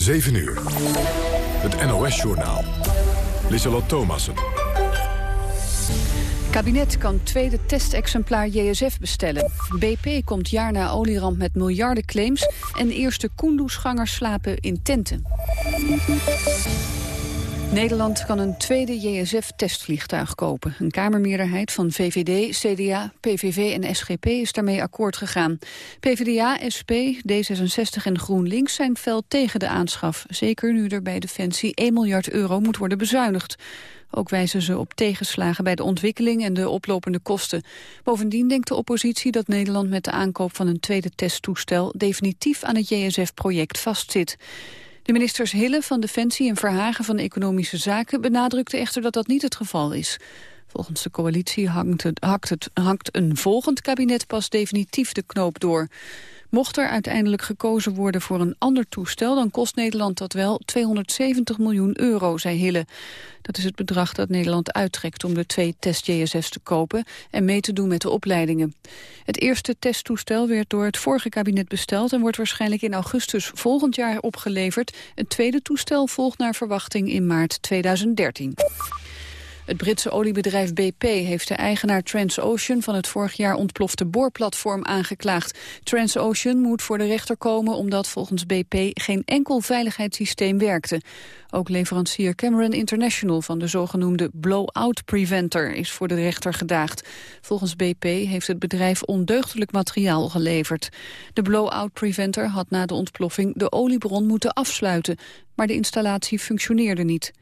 7 uur. Het NOS-journaal. Lieselot Thomassen. Kabinet kan tweede testexemplaar JSF bestellen. BP komt jaar na olieramp met miljarden claims... en eerste Kunduz-gangers slapen in tenten. Nederland kan een tweede JSF-testvliegtuig kopen. Een kamermeerderheid van VVD, CDA, PVV en SGP is daarmee akkoord gegaan. PvdA, SP, D66 en GroenLinks zijn fel tegen de aanschaf. Zeker nu er bij Defensie 1 miljard euro moet worden bezuinigd. Ook wijzen ze op tegenslagen bij de ontwikkeling en de oplopende kosten. Bovendien denkt de oppositie dat Nederland met de aankoop van een tweede testtoestel definitief aan het JSF-project vastzit. De ministers Hille van Defensie en Verhagen van Economische Zaken benadrukten echter dat dat niet het geval is. Volgens de coalitie hangt, het, het, hangt een volgend kabinet pas definitief de knoop door. Mocht er uiteindelijk gekozen worden voor een ander toestel... dan kost Nederland dat wel 270 miljoen euro, zei Hille. Dat is het bedrag dat Nederland uittrekt om de twee test-JSF's te kopen... en mee te doen met de opleidingen. Het eerste testtoestel werd door het vorige kabinet besteld... en wordt waarschijnlijk in augustus volgend jaar opgeleverd. Een tweede toestel volgt naar verwachting in maart 2013. Het Britse oliebedrijf BP heeft de eigenaar Transocean van het vorig jaar ontplofte boorplatform aangeklaagd. Transocean moet voor de rechter komen omdat volgens BP geen enkel veiligheidssysteem werkte. Ook leverancier Cameron International van de zogenoemde blow-out preventer is voor de rechter gedaagd. Volgens BP heeft het bedrijf ondeugdelijk materiaal geleverd. De blow-out preventer had na de ontploffing de oliebron moeten afsluiten, maar de installatie functioneerde niet.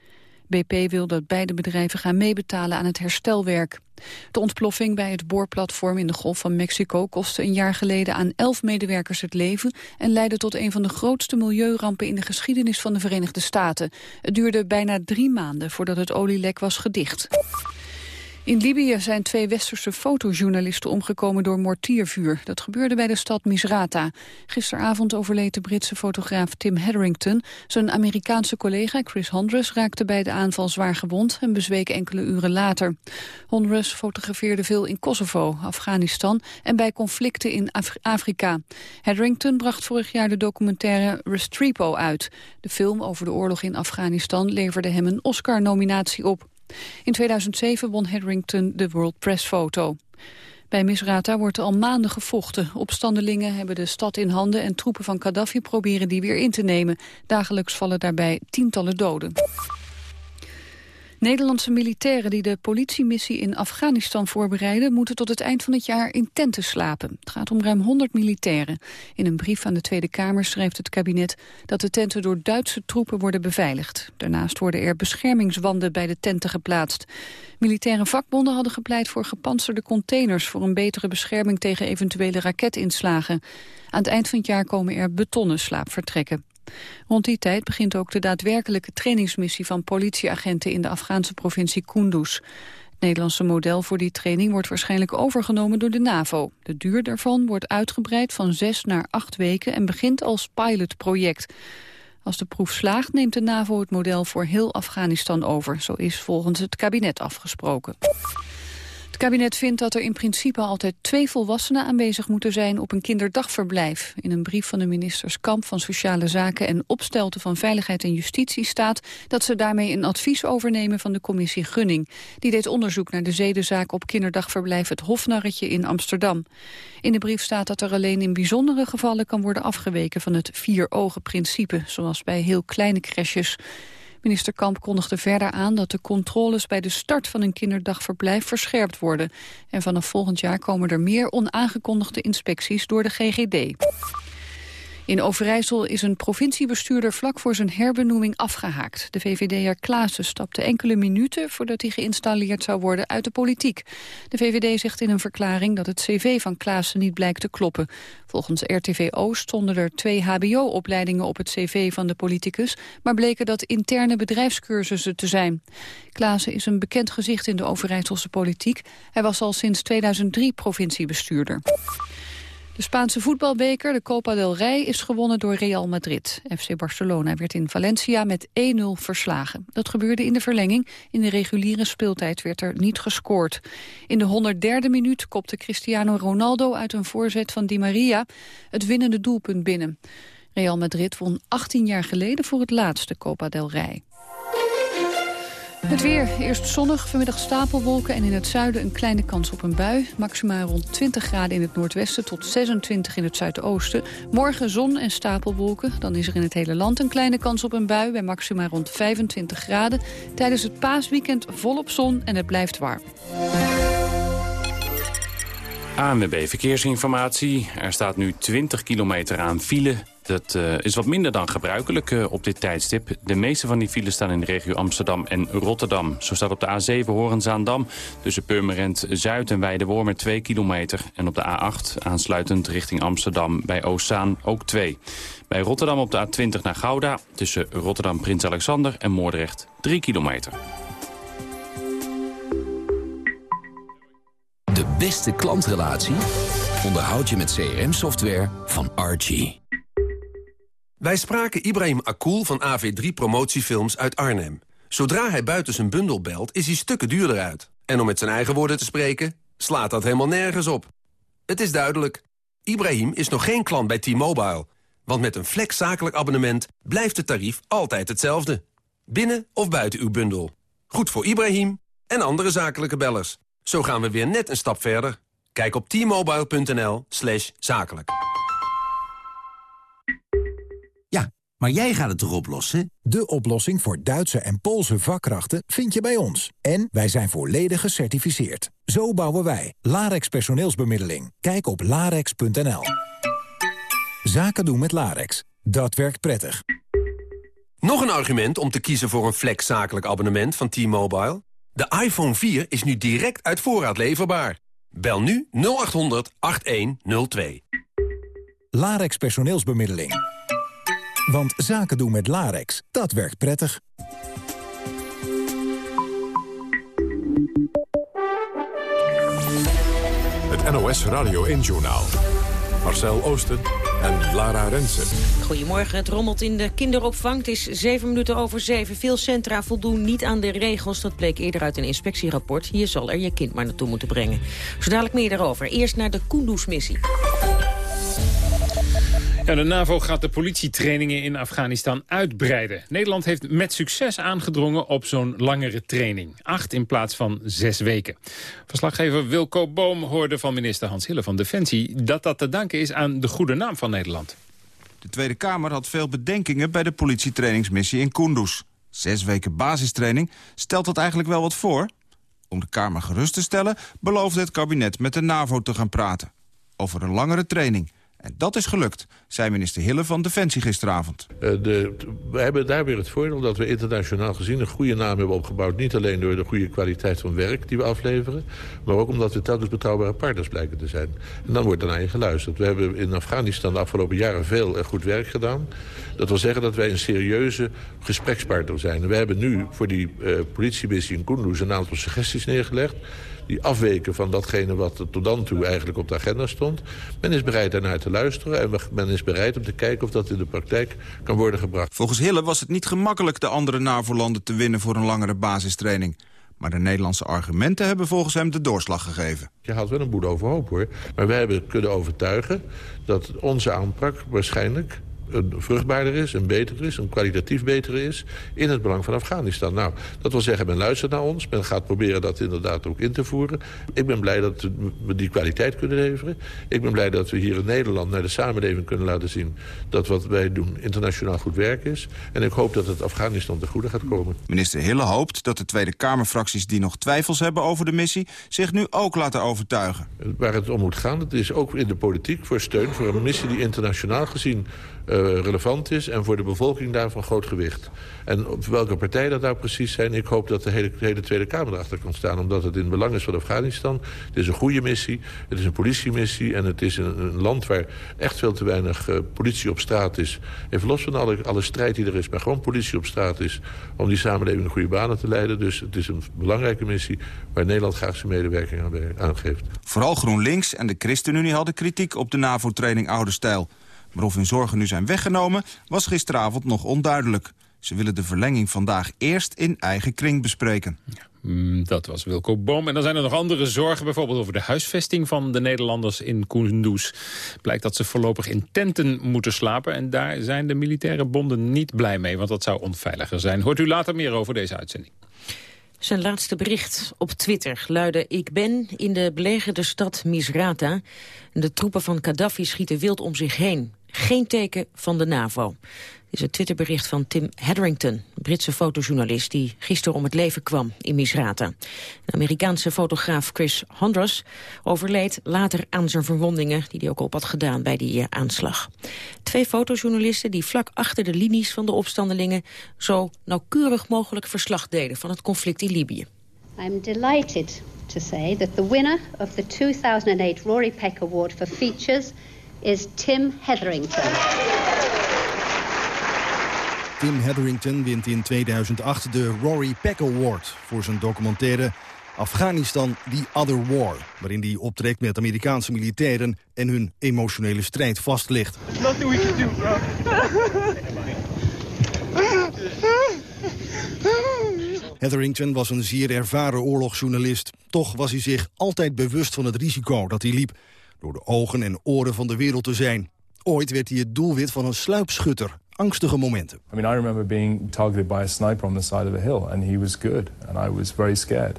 BP wil dat beide bedrijven gaan meebetalen aan het herstelwerk. De ontploffing bij het boorplatform in de Golf van Mexico kostte een jaar geleden aan elf medewerkers het leven en leidde tot een van de grootste milieurampen in de geschiedenis van de Verenigde Staten. Het duurde bijna drie maanden voordat het olielek was gedicht. In Libië zijn twee westerse fotojournalisten omgekomen door mortiervuur. Dat gebeurde bij de stad Misrata. Gisteravond overleed de Britse fotograaf Tim Hetherington. Zijn Amerikaanse collega Chris Hondrus raakte bij de aanval zwaar gewond... en bezweek enkele uren later. Hondrus fotografeerde veel in Kosovo, Afghanistan... en bij conflicten in Afrika. Hetherington bracht vorig jaar de documentaire Restrepo uit. De film over de oorlog in Afghanistan leverde hem een Oscar-nominatie op. In 2007 won Hetherington de World Press Photo. Bij Misrata wordt al maanden gevochten. Opstandelingen hebben de stad in handen en troepen van Gaddafi proberen die weer in te nemen. Dagelijks vallen daarbij tientallen doden. Nederlandse militairen die de politiemissie in Afghanistan voorbereiden... moeten tot het eind van het jaar in tenten slapen. Het gaat om ruim 100 militairen. In een brief aan de Tweede Kamer schrijft het kabinet... dat de tenten door Duitse troepen worden beveiligd. Daarnaast worden er beschermingswanden bij de tenten geplaatst. Militaire vakbonden hadden gepleit voor gepantserde containers... voor een betere bescherming tegen eventuele raketinslagen. Aan het eind van het jaar komen er betonnen slaapvertrekken. Rond die tijd begint ook de daadwerkelijke trainingsmissie van politieagenten in de Afghaanse provincie Kunduz. Het Nederlandse model voor die training wordt waarschijnlijk overgenomen door de NAVO. De duur daarvan wordt uitgebreid van zes naar acht weken en begint als pilotproject. Als de proef slaagt neemt de NAVO het model voor heel Afghanistan over. Zo is volgens het kabinet afgesproken. Het kabinet vindt dat er in principe altijd twee volwassenen aanwezig moeten zijn op een kinderdagverblijf. In een brief van de ministers Kamp van Sociale Zaken en Opstelten van Veiligheid en Justitie staat dat ze daarmee een advies overnemen van de commissie Gunning. Die deed onderzoek naar de zedenzaak op kinderdagverblijf Het Hofnarretje in Amsterdam. In de brief staat dat er alleen in bijzondere gevallen kan worden afgeweken van het vier-ogen-principe, zoals bij heel kleine crèches. Minister Kamp kondigde verder aan dat de controles bij de start van een kinderdagverblijf verscherpt worden. En vanaf volgend jaar komen er meer onaangekondigde inspecties door de GGD. In Overijssel is een provinciebestuurder vlak voor zijn herbenoeming afgehaakt. De VVD'er Klaassen stapte enkele minuten voordat hij geïnstalleerd zou worden uit de politiek. De VVD zegt in een verklaring dat het cv van Klaassen niet blijkt te kloppen. Volgens RTV Oost stonden er twee hbo-opleidingen op het cv van de politicus, maar bleken dat interne bedrijfscursussen te zijn. Klaassen is een bekend gezicht in de Overijsselse politiek. Hij was al sinds 2003 provinciebestuurder. De Spaanse voetbalbeker, de Copa del Rey, is gewonnen door Real Madrid. FC Barcelona werd in Valencia met 1-0 verslagen. Dat gebeurde in de verlenging. In de reguliere speeltijd werd er niet gescoord. In de 103e minuut kopte Cristiano Ronaldo uit een voorzet van Di Maria het winnende doelpunt binnen. Real Madrid won 18 jaar geleden voor het laatste Copa del Rey. Het weer, eerst zonnig, vanmiddag stapelwolken en in het zuiden een kleine kans op een bui. Maxima rond 20 graden in het noordwesten tot 26 in het zuidoosten. Morgen zon en stapelwolken, dan is er in het hele land een kleine kans op een bui... bij maxima rond 25 graden. Tijdens het paasweekend volop zon en het blijft warm. ANWB Verkeersinformatie. Er staat nu 20 kilometer aan file. Dat uh, is wat minder dan gebruikelijk uh, op dit tijdstip. De meeste van die files staan in de regio Amsterdam en Rotterdam. Zo staat op de A7 Horenzaandam tussen Purmerend Zuid en Weidewormer 2 kilometer. En op de A8 aansluitend richting Amsterdam bij Oostzaan ook 2. Bij Rotterdam op de A20 naar Gouda tussen Rotterdam Prins Alexander en Moordrecht 3 kilometer. De beste klantrelatie onderhoud je met CRM-software van Archie. Wij spraken Ibrahim Akul van AV3 Promotiefilms uit Arnhem. Zodra hij buiten zijn bundel belt, is hij stukken duurder uit. En om met zijn eigen woorden te spreken, slaat dat helemaal nergens op. Het is duidelijk. Ibrahim is nog geen klant bij T-Mobile. Want met een flex zakelijk abonnement blijft het tarief altijd hetzelfde. Binnen of buiten uw bundel. Goed voor Ibrahim en andere zakelijke bellers. Zo gaan we weer net een stap verder. Kijk op t-mobile.nl zakelijk. Maar jij gaat het toch oplossen? De oplossing voor Duitse en Poolse vakkrachten vind je bij ons. En wij zijn volledig gecertificeerd. Zo bouwen wij. Larex personeelsbemiddeling. Kijk op larex.nl. Zaken doen met Larex. Dat werkt prettig. Nog een argument om te kiezen voor een flex zakelijk abonnement van T-Mobile? De iPhone 4 is nu direct uit voorraad leverbaar. Bel nu 0800 8102. Larex personeelsbemiddeling. Want zaken doen met Larex, dat werkt prettig. Het NOS Radio 1-journaal. Marcel Oosten en Lara Rensen. Goedemorgen, het rommelt in de kinderopvang. Het is zeven minuten over zeven. Veel centra voldoen niet aan de regels. Dat bleek eerder uit een inspectierapport. Hier zal er je kind maar naartoe moeten brengen. Zo dadelijk meer daarover. Eerst naar de Kunduz-missie. De NAVO gaat de politietrainingen in Afghanistan uitbreiden. Nederland heeft met succes aangedrongen op zo'n langere training. Acht in plaats van zes weken. Verslaggever Wilco Boom hoorde van minister Hans Hille van Defensie... dat dat te danken is aan de goede naam van Nederland. De Tweede Kamer had veel bedenkingen bij de politietrainingsmissie in Kunduz. Zes weken basistraining, stelt dat eigenlijk wel wat voor? Om de Kamer gerust te stellen beloofde het kabinet met de NAVO te gaan praten. Over een langere training. En dat is gelukt, zei minister Hille van Defensie gisteravond. Uh, de, we hebben daar weer het voordeel dat we internationaal gezien een goede naam hebben opgebouwd. Niet alleen door de goede kwaliteit van werk die we afleveren... maar ook omdat we telkens betrouwbare partners blijken te zijn. En dan wordt er naar je geluisterd. We hebben in Afghanistan de afgelopen jaren veel en goed werk gedaan. Dat wil zeggen dat wij een serieuze gesprekspartner zijn. we hebben nu voor die uh, politiemissie in Kunduz een aantal suggesties neergelegd die afweken van datgene wat tot dan toe eigenlijk op de agenda stond. Men is bereid daarnaar te luisteren en men is bereid om te kijken of dat in de praktijk kan worden gebracht. Volgens Hille was het niet gemakkelijk de andere NAVO-landen te winnen voor een langere basistraining. Maar de Nederlandse argumenten hebben volgens hem de doorslag gegeven. Je haalt wel een boel overhoop hoor. Maar wij hebben kunnen overtuigen dat onze aanpak waarschijnlijk een vruchtbaarder is, een beter is, een kwalitatief beter is... in het belang van Afghanistan. Nou, dat wil zeggen, men luistert naar ons. Men gaat proberen dat inderdaad ook in te voeren. Ik ben blij dat we die kwaliteit kunnen leveren. Ik ben blij dat we hier in Nederland naar de samenleving kunnen laten zien... dat wat wij doen internationaal goed werk is. En ik hoop dat het Afghanistan te goede gaat komen. Minister Hille hoopt dat de Tweede Kamerfracties die nog twijfels hebben over de missie... zich nu ook laten overtuigen. Waar het om moet gaan, dat is ook in de politiek voor steun... voor een missie die internationaal gezien relevant is... en voor de bevolking daarvan groot gewicht. En op welke partij dat nou precies zijn... ik hoop dat de hele, hele Tweede Kamer erachter kan staan... omdat het in belang is van Afghanistan. Het is een goede missie, het is een politiemissie... en het is een, land waar echt veel te weinig uh, politie op straat is. Even los van alle, alle strijd die er is... maar gewoon politie op straat is... om die samenleving in goede banen te leiden. Dus het is een belangrijke missie... waar Nederland graag zijn medewerking aan, aan geeft. Vooral GroenLinks en de ChristenUnie hadden kritiek op de NAVO-training Oude Stijl... Maar of hun zorgen nu zijn weggenomen, was gisteravond nog onduidelijk. Ze willen de verlenging vandaag eerst in eigen kring bespreken. Mm, dat was Wilco Boom. En dan zijn er nog andere zorgen, bijvoorbeeld over de huisvesting van de Nederlanders in Kunduz. Blijkt dat ze voorlopig in tenten moeten slapen. En daar zijn de militaire bonden niet blij mee, want dat zou onveiliger zijn. Hoort u later meer over deze uitzending. Zijn laatste bericht op Twitter luidde... Ik ben in de belegerde stad Misrata. De troepen van Gaddafi schieten wild om zich heen. Geen teken van de NAVO is het Twitterbericht van Tim Hetherington, Britse fotojournalist die gisteren om het leven kwam in Misrata. De Amerikaanse fotograaf Chris Hondros overleed later aan zijn verwondingen die hij ook op had gedaan bij die eh, aanslag. Twee fotojournalisten die vlak achter de linies van de opstandelingen zo nauwkeurig mogelijk verslag deden van het conflict in Libië. I'm delighted to say that the winner of the 2008 Rory Peck Award for Features is Tim Hetherington. Tim Hetherington wint in 2008 de Rory Peck Award... voor zijn documentaire Afghanistan The Other War... waarin hij optrekt met Amerikaanse militairen... en hun emotionele strijd vastlegt. Nothing we can do, bro. Hetherington was een zeer ervaren oorlogsjournalist. Toch was hij zich altijd bewust van het risico dat hij liep... door de ogen en oren van de wereld te zijn. Ooit werd hij het doelwit van een sluipschutter angstige momenten. I mean, I remember being targeted by a sniper on the side of a hill, and he was good, and I was very scared.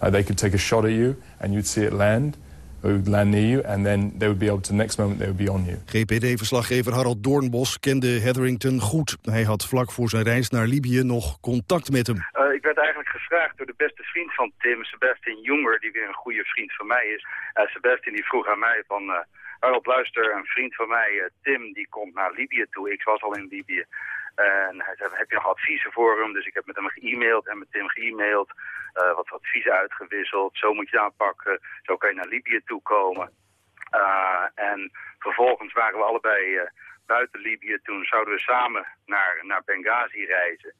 They could take a shot at you, and you'd see it land. Would land near you, and then they would be able to, next moment, they would be on you. GPD-verslaggever Harold Doornbos kende Hetherington goed. Hij had vlak voor zijn reis naar Libië nog contact met hem. Uh, ik werd eigenlijk gevraagd door de beste vriend van Tim, Sebastian Jonger, die weer een goede vriend van mij is. Uh, Sebastian die vroeg aan mij van... Uh, Waarop luister, een vriend van mij, eh, Tim, die komt naar Libië toe. Ik was al in Libië. En hij zei, heb je nog adviezen voor hem? Dus ik heb met hem ge-mailed en met Tim ge-mailed. Uh, wat adviezen uitgewisseld. Zo moet je aanpakken. Zo kan je naar Libië toe komen. Uh, en vervolgens waren we allebei uh, buiten Libië. Toen zouden we samen naar, naar Benghazi reizen.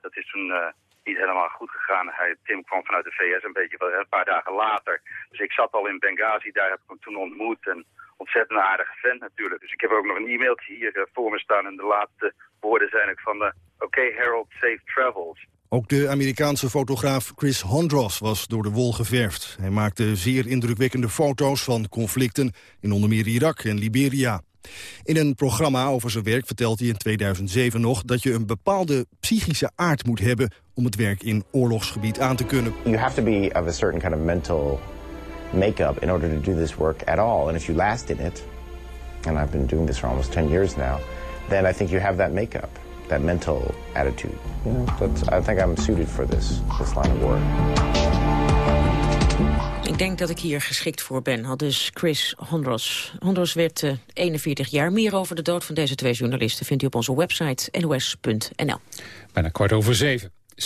dat is toen niet helemaal goed gegaan. Hij, Tim kwam vanuit de VS een beetje een paar dagen later. Dus ik zat al in Benghazi, daar heb ik hem toen ontmoet. En ontzettend aardige vent natuurlijk. Dus ik heb ook nog een e-mailtje hier eh, voor me staan. En de laatste woorden zijn ook van... Oké Harold, safe travels. Ook de Amerikaanse fotograaf Chris Hondros was door de wol geverfd. Hij maakte zeer indrukwekkende foto's van conflicten in onder meer Irak en Liberia. In een programma over zijn werk vertelt hij in 2007 nog... dat je een bepaalde psychische aard moet hebben... om het werk in oorlogsgebied aan te kunnen. You have to be of a certain kind of mental makeup in order to do this work at all. And if you last in it, and I've been doing this for almost 10 years now, then I think you have that makeup, that mental attitude. You know, that's, I think I'm suited for this, this line of work. Ik denk dat ik hier geschikt voor ben, had dus Chris Hondros. Hondros werd uh, 41 jaar. Meer over de dood van deze twee journalisten vindt u op onze website nos.nl. Bijna kwart over zeven. 60%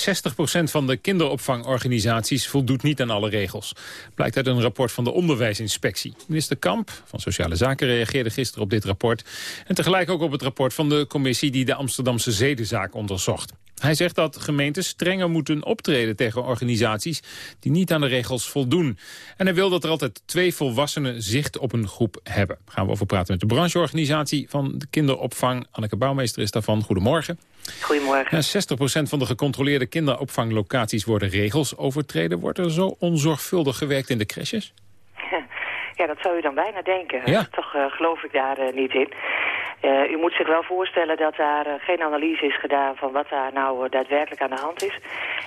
van de kinderopvangorganisaties voldoet niet aan alle regels. Blijkt uit een rapport van de onderwijsinspectie. Minister Kamp van Sociale Zaken reageerde gisteren op dit rapport. En tegelijk ook op het rapport van de commissie die de Amsterdamse zedenzaak onderzocht. Hij zegt dat gemeentes strenger moeten optreden tegen organisaties die niet aan de regels voldoen. En hij wil dat er altijd twee volwassenen zicht op een groep hebben. gaan we over praten met de brancheorganisatie van de kinderopvang. Anneke Bouwmeester is daarvan. Goedemorgen. Goedemorgen. Ja, 60% van de gecontroleerde kinderopvanglocaties worden regels overtreden. Wordt er zo onzorgvuldig gewerkt in de crèches? Ja, dat zou u dan bijna denken. Ja. Toch uh, geloof ik daar uh, niet in. Uh, u moet zich wel voorstellen dat daar geen analyse is gedaan van wat daar nou daadwerkelijk aan de hand is.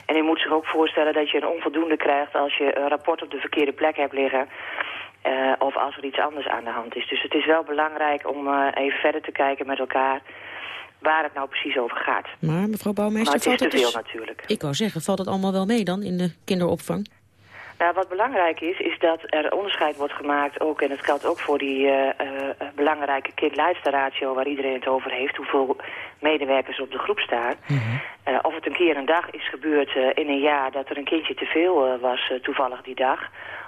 En u moet zich ook voorstellen dat je een onvoldoende krijgt als je een rapport op de verkeerde plek hebt liggen. of als er iets anders aan de hand is. Dus het is wel belangrijk om even verder te kijken met elkaar waar het nou precies over gaat. Maar mevrouw Bouwmeester, maar het is te veel dus, natuurlijk. Ik wou zeggen, valt het allemaal wel mee dan in de kinderopvang? Nou, wat belangrijk is, is dat er onderscheid wordt gemaakt ook, en dat geldt ook voor die uh, uh, belangrijke kind-leidsterratio waar iedereen het over heeft, hoeveel medewerkers op de groep staan. Mm -hmm. of het een keer een dag is gebeurd in een jaar dat er een kindje te veel was toevallig die dag,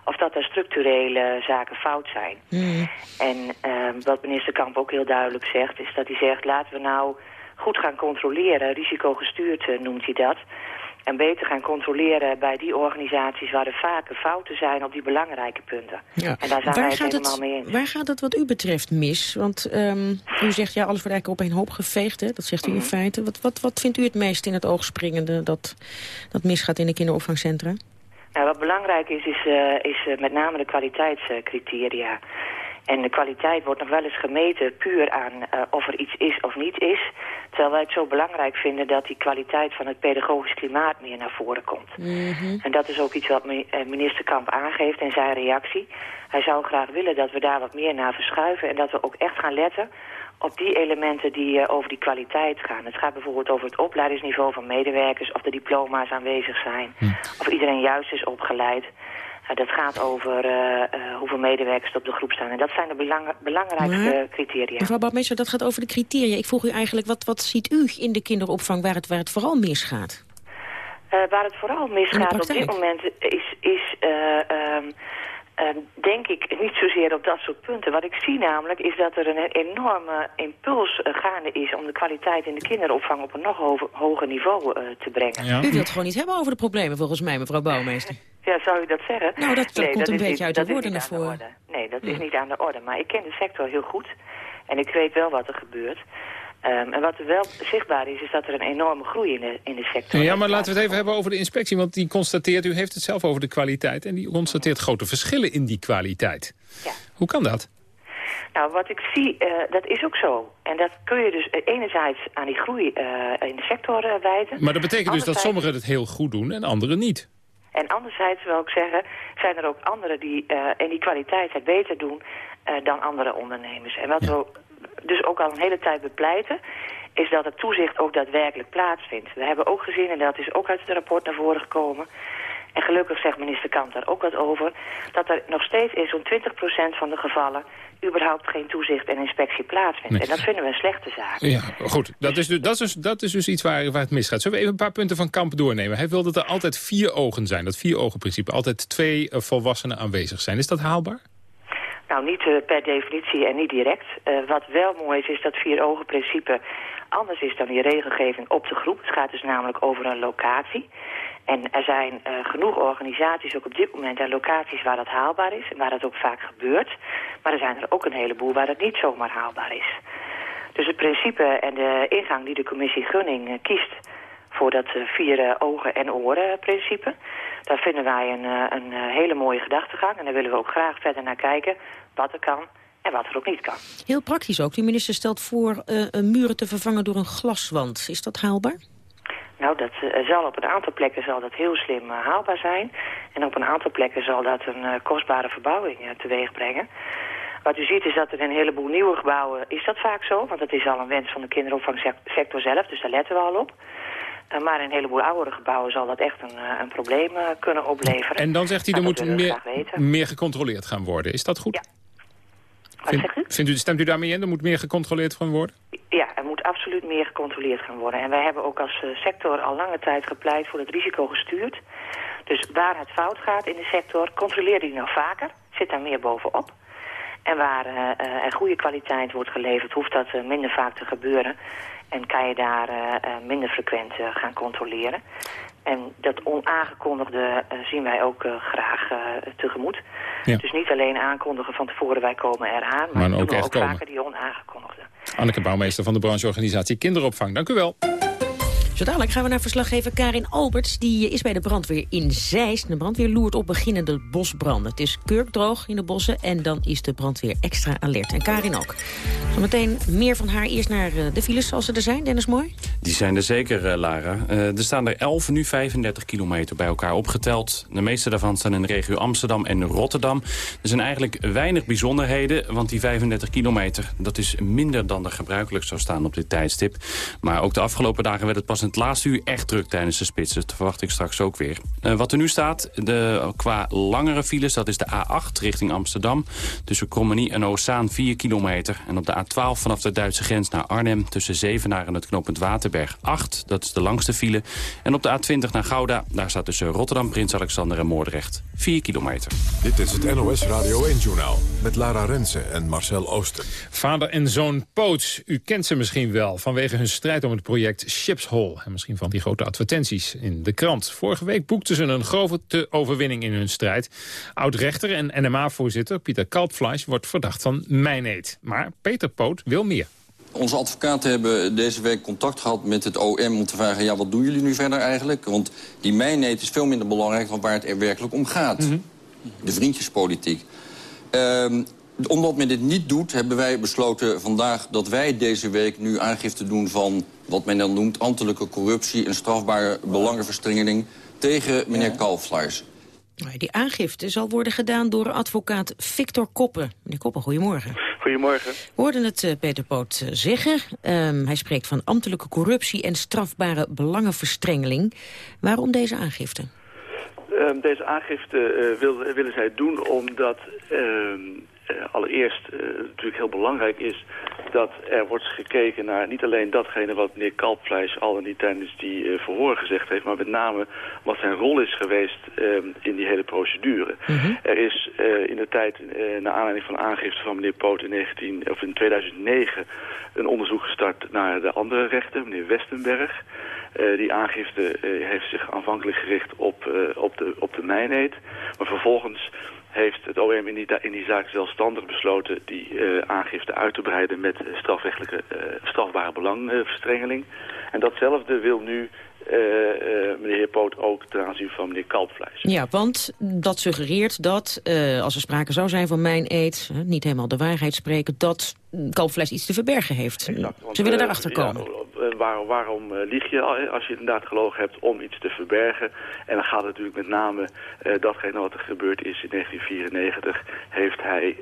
of dat er structurele zaken fout zijn. Mm. En wat minister Kamp ook heel duidelijk zegt, is dat hij zegt laten we nou goed gaan controleren, risicogestuurd noemt hij dat. En beter gaan controleren bij die organisaties waar er vaker fouten zijn op die belangrijke punten. Ja. En daar zijn wij het helemaal mee eens. Waar gaat het wat u betreft mis? Want um, u zegt ja, alles wordt eigenlijk op een hoop geveegd. Hè? Dat zegt u in mhm. feite. Wat, wat, wat vindt u het meest in het oog springende dat, dat misgaat in de kinderopvangcentra? Nou, wat belangrijk is, is, uh, is uh, met name de kwaliteitscriteria. En de kwaliteit wordt nog wel eens gemeten puur aan uh, of er iets is of niet is. Terwijl wij het zo belangrijk vinden dat die kwaliteit van het pedagogisch klimaat meer naar voren komt. Mm -hmm. En dat is ook iets wat minister Kamp aangeeft in zijn reactie. Hij zou graag willen dat we daar wat meer naar verschuiven en dat we ook echt gaan letten op die elementen die uh, over die kwaliteit gaan. Het gaat bijvoorbeeld over het opleidingsniveau van medewerkers... of de diploma's aanwezig zijn, hm. of iedereen juist is opgeleid. Dat gaat over uh, hoeveel medewerkers er op de groep staan. En dat zijn de belang belangrijkste criteria. Mevrouw Badmeester, dat gaat over de criteria. Ik vroeg u eigenlijk, wat, wat ziet u in de kinderopvang waar het, waar het vooral misgaat? waar het vooral misgaat op dit moment is... is um, uh, denk ik niet zozeer op dat soort punten. Wat ik zie namelijk is dat er een enorme impuls uh, gaande is... om de kwaliteit in de kinderopvang op een nog ho hoger niveau uh, te brengen. Ja. U wilt gewoon niet hebben over de problemen volgens mij, mevrouw Bouwmeester. Ja, zou u dat zeggen? Nou, dat, dat komt een beetje uit de woorden naar voren. Nee, dat is niet aan de orde. Maar ik ken de sector heel goed. En ik weet wel wat er gebeurt. Um, en wat er wel zichtbaar is, is dat er een enorme groei in de, in de sector is. Ja, maar laten we het even hebben over de inspectie. Want die constateert, u heeft het zelf over de kwaliteit... en die constateert grote verschillen in die kwaliteit. Ja. Hoe kan dat? Nou, wat ik zie, uh, dat is ook zo. En dat kun je dus enerzijds aan die groei uh, in de sector uh, wijten. Maar dat betekent dus dat sommigen het heel goed doen en anderen niet. En anderzijds wil ik zeggen, zijn er ook anderen die in die kwaliteit het beter doen dan andere ondernemers. En wat we dus ook al een hele tijd bepleiten is dat het toezicht ook daadwerkelijk plaatsvindt. We hebben ook gezien, en dat is ook uit het rapport naar voren gekomen... en gelukkig zegt minister Kant daar ook wat over... dat er nog steeds in zo'n 20% van de gevallen... überhaupt geen toezicht en inspectie plaatsvindt. En dat vinden we een slechte zaak. Ja, goed. Dat is dus, dat is, dat is dus iets waar, waar het misgaat. Zullen we even een paar punten van Kamp doornemen? Hij wil dat er altijd vier ogen zijn, dat vier ogen principe. Altijd twee uh, volwassenen aanwezig zijn. Is dat haalbaar? Nou, niet uh, per definitie en niet direct. Uh, wat wel mooi is, is dat vier-ogen-principe anders is dan die regelgeving op de groep. Het gaat dus namelijk over een locatie. En er zijn uh, genoeg organisaties ook op dit moment en locaties waar dat haalbaar is. En waar dat ook vaak gebeurt. Maar er zijn er ook een heleboel waar het niet zomaar haalbaar is. Dus het principe en de ingang die de commissie Gunning kiest voor dat vier ogen en oren principe... Daar vinden wij een, eh, een eh, hele mooie gedachtegang. En daar willen we ook graag verder naar kijken wat er kan en wat er ook niet kan. Heel praktisch ook. De minister stelt voor uh, muren te vervangen door een glaswand. Is dat haalbaar? Nou, dat uh, zal op een aantal plekken zal dat heel slim uh, haalbaar zijn. En op een aantal plekken zal dat een kostbare verbouwing teweeg brengen. Wat u ziet is dat er een heleboel nieuwe gebouwen is dat vaak zo. Want dat is al een wens van de kinderopvangsector zelf, dus daar letten we al op. Uh, maar in een heleboel oudere gebouwen zal dat echt een, uh, een probleem uh, kunnen opleveren. En dan zegt hij, er moet meer, meer gecontroleerd gaan worden. Is dat goed? Ja. Wat zegt u? Vindt u? Stemt u daarmee in? Er moet meer gecontroleerd gaan worden? Ja, er moet absoluut meer gecontroleerd gaan worden. En wij hebben ook als sector al lange tijd gepleit voor het risico gestuurd. Dus waar het fout gaat in de sector, controleer die nou vaker. Zit daar meer bovenop. En waar er goede kwaliteit wordt geleverd, hoeft dat minder vaak te gebeuren. En kan je daar uh, minder frequent uh, gaan controleren. En dat onaangekondigde zien wij ook graag tegemoet. Ja. Dus niet alleen aankondigen van tevoren wij komen eraan... maar, maar ook, ook vaker die onaangekondigde. Anneke Bouwmeester van de brancheorganisatie Kinderopvang. Dank u wel. Zo dadelijk gaan we naar verslaggever Karin Alberts. Die is bij de brandweer in Zeist. De brandweer loert op beginnende bosbranden. Het is kurkdroog in de bossen en dan is de brandweer extra alert. En Karin ook. Zometeen meer van haar. Eerst naar eh, de files als ze er zijn. Dennis Mooi? Die zijn er zeker, uh, Lara. Uh, er staan er 11, nu 35 kilometer bij elkaar opgeteld. De meeste daarvan staan in de regio Amsterdam en Rotterdam. Er zijn eigenlijk weinig bijzonderheden, want die 35 kilometer... dat is minder dan er gebruikelijk zou staan op dit tijdstip. Maar ook de afgelopen dagen werd het pas het laatste uur echt druk tijdens de spitsen. Dat verwacht ik straks ook weer. Uh, wat er nu staat, de, qua langere files, dat is de A8 richting Amsterdam. Tussen Krommenie en Oostzaan 4 kilometer. En op de A12 vanaf de Duitse grens naar Arnhem... tussen Zevenaar en het knooppunt Waterberg Westerberg 8. Dat is de langste file. En op de A20 naar Gouda, daar staat tussen Rotterdam, Prins Alexander en Moordrecht 4 kilometer. Dit is het NOS Radio 1-journaal met Lara Rensen en Marcel Oosten. Vader en zoon Poots, u kent ze misschien wel... vanwege hun strijd om het project Shipshole. En misschien van die grote advertenties in de krant. Vorige week boekten ze een grove overwinning in hun strijd. Oud-rechter en NMA-voorzitter Pieter Kalpfleisch wordt verdacht van mijneed. Maar Peter Poot wil meer. Onze advocaten hebben deze week contact gehad met het OM om te vragen... ja, wat doen jullie nu verder eigenlijk? Want die mijneet is veel minder belangrijk dan waar het er werkelijk om gaat. Mhm. De vriendjespolitiek. Ehm, omdat men dit niet doet, hebben wij besloten vandaag... dat wij deze week nu aangifte doen van wat men dan noemt... ambtelijke corruptie en strafbare belangenverstrengeling... tegen meneer ja. Kalfleis. Die aangifte zal worden gedaan door advocaat Victor Koppen. Meneer Koppen, goedemorgen. Goedemorgen. We hoorden het uh, Peter Poot uh, zeggen. Um, hij spreekt van ambtelijke corruptie en strafbare belangenverstrengeling. Waarom deze aangifte? Um, deze aangifte uh, wil, willen zij doen omdat ehm, allereerst uh, natuurlijk heel belangrijk is dat er wordt gekeken naar niet alleen datgene wat meneer Kalpfleisch al en die tijdens die uh, verhoor gezegd heeft, maar met name wat zijn rol is geweest in die hele procedure. Mm -hmm. Er is in de tijd, naar aanleiding van aangifte van meneer Poot in, 19, of in 2009, een onderzoek gestart naar de andere rechter, meneer Westenberg. die aangifte heeft zich aanvankelijk gericht op, op, de, op de mijnheid, maar vervolgens heeft het OM in die, in die zaak zelfstandig besloten die uh, aangifte uit te breiden met strafrechtelijke uh, strafbare belangverstrengeling. en datzelfde wil nu uh, meneer Poot ook ten aanzien van meneer Kalpfleisch. Ja, want dat suggereert dat, als er sprake zou zijn van mijn eet, niet helemaal de waarheid spreken, dat Kalpfleisch iets te verbergen heeft. Exact, want, Ze willen daarachter komen. Ja, waar, waarom uh, lieg je als je inderdaad gelogen hebt om iets te verbergen? En dan gaat het natuurlijk met name datgene wat er gebeurd is in 1994... heeft hij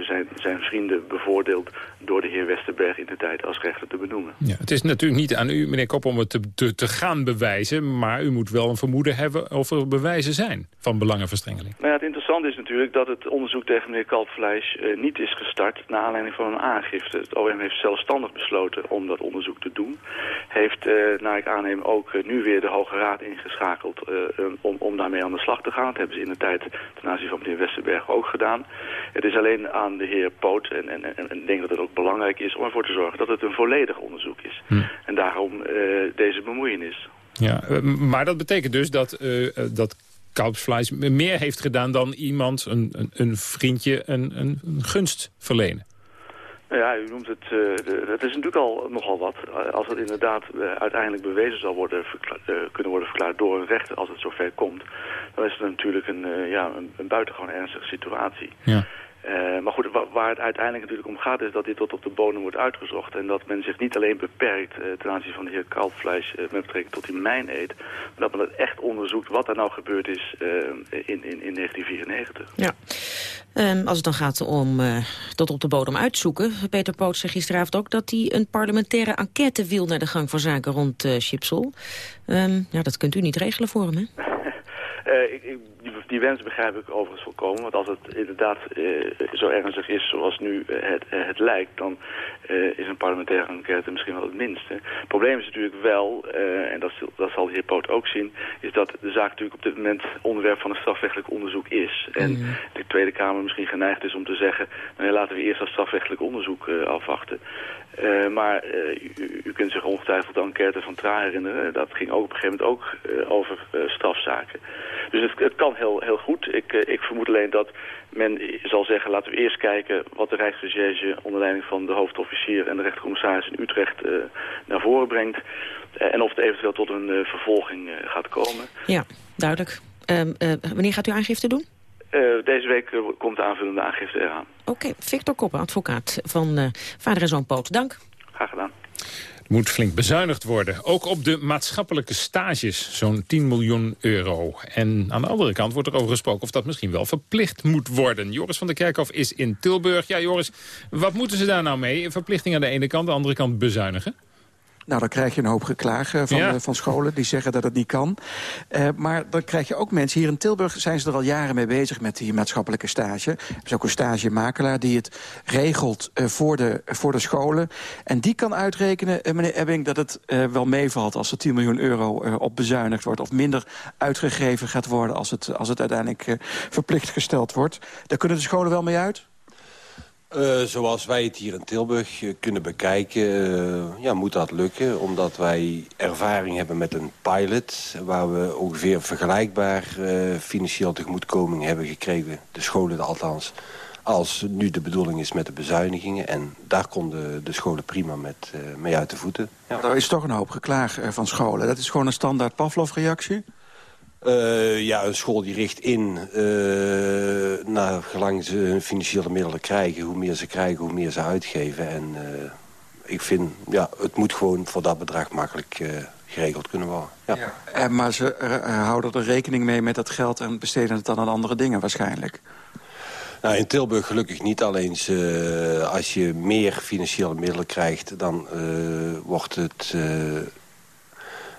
zijn, zijn vrienden bevoordeeld door de heer Westerberg in de tijd als rechter te benoemen. Ja, het is natuurlijk niet aan u, meneer Kop, om het te, te, te, gaan bewijzen... maar u moet wel een vermoeden hebben of er bewijzen zijn van belangenverstrengeling. Nou ja, het interessante is natuurlijk dat het onderzoek tegen meneer Kalpfleisch niet is gestart... naar aanleiding van een aangifte. Het OM heeft zelfstandig besloten om dat onderzoek te doen heeft, uh, naar ik aanneem, ook uh, nu weer de Hoge Raad ingeschakeld uh, om, om daarmee aan de slag te gaan. Dat hebben ze in de tijd ten aanzien van meneer Westerberg ook gedaan. Het is alleen aan de heer Poot, en, en, en ik denk dat het ook belangrijk is om ervoor te zorgen dat het een volledig onderzoek is. Hm. En daarom deze bemoeienis. Ja, maar dat betekent dus dat, dat Kalpsvlees meer heeft gedaan dan iemand, een, een, een vriendje, een, een gunst verlenen. Nou ja, u noemt het, uh, dat is natuurlijk al nogal wat. Uh, als het inderdaad uh, uiteindelijk bewezen zal worden kunnen worden verklaard door een rechter als het zover komt, dan is het natuurlijk een, ja, een, een buitengewoon ernstige situatie. Ja. Uh, maar goed, waar het uiteindelijk natuurlijk om gaat is dat dit tot op de bodem wordt uitgezocht. En dat men zich niet alleen beperkt uh, ten aanzien van de heer Kalfvlees uh, met betrekking tot die mijneet. Maar dat men het echt onderzoekt wat er nou gebeurd is in, in, in 1994. Ja. Um, als het dan gaat om tot op de bodem uitzoeken. Peter Poot zei gisteravond ook dat hij een parlementaire enquête wil naar de gang van zaken rond uh, Chipsel. Um, ja, dat kunt u niet regelen voor hem, hè? Ik, ik die wens begrijp ik overigens volkomen. Want als het inderdaad uh, zo ernstig is zoals nu uh, het, het lijkt... dan is een parlementaire enquête misschien wel het minste. Het probleem is natuurlijk wel, en dat, dat zal de heer Poot ook zien... is dat de zaak natuurlijk op dit moment onderwerp van een strafrechtelijk onderzoek is. En mm. de Tweede Kamer misschien geneigd is om te zeggen... nou ja, laten we eerst dat strafrechtelijk onderzoek afwachten. Maar u, u, kunt zich ongetwijfeld de enquête van Tra herinneren. Dat ging ook op een gegeven moment ook over strafzaken. Dus het, het, kan heel, heel goed. Ik, ik vermoed alleen dat men zal zeggen... laten we eerst kijken wat de Rijksrecherche... onder leiding van de hoofdofficier en de rechtercommissaris in Utrecht... naar voren brengt. en of het eventueel tot een vervolging gaat komen. Ja, duidelijk. Ehm, wanneer gaat u aangifte doen? Deze week komt de aanvullende aangifte eraan. Oké, okay. Victor Koppen, advocaat van vader en zoon Poot. Dank. Graag gedaan. Moet flink bezuinigd worden. Ook op de maatschappelijke stages, zo'n 10 miljoen euro. En aan de andere kant wordt er over gesproken of dat misschien wel verplicht moet worden. Joris van der Kerkhof is in Tilburg. Ja, Joris, wat moeten ze daar nou mee? Verplichting aan de ene kant, aan de andere kant bezuinigen? Nou, dan krijg je een hoop geklaag van, ja. van scholen die zeggen dat het niet kan. Uh, maar dan krijg je ook mensen... Hier in Tilburg zijn ze er al jaren mee bezig met die maatschappelijke stage. Er is ook een stagemakelaar die het regelt uh, voor, de, voor de scholen. En die kan uitrekenen, uh, meneer Ebbing, dat het wel meevalt... als er 10 miljoen euro op bezuinigd wordt... of minder uitgegeven gaat worden als het, als het uiteindelijk verplicht gesteld wordt. Daar kunnen de scholen wel mee uit? Uh, zoals wij het hier in Tilburg uh, kunnen bekijken, uh, ja, moet dat lukken. Omdat wij ervaring hebben met een pilot... waar we ongeveer vergelijkbaar financieel tegemoetkoming hebben gekregen. De scholen althans. Als nu de bedoeling is met de bezuinigingen. En daar konden de scholen prima met, mee uit de voeten. Er is toch een hoop geklaag van scholen. Dat is gewoon een standaard Pavlov-reactie? Uh, ja, een school die richt in, uh, naar gelang ze hun financiële middelen krijgen. Hoe meer ze krijgen, hoe meer ze uitgeven. En uh, ik vind, ja, het moet gewoon voor dat bedrag makkelijk geregeld kunnen worden. Ja. ja. maar ze houden er rekening mee met dat geld en besteden het dan aan andere dingen waarschijnlijk. Nou, in Tilburg gelukkig niet. Alleen als je meer financiële middelen krijgt... dan wordt het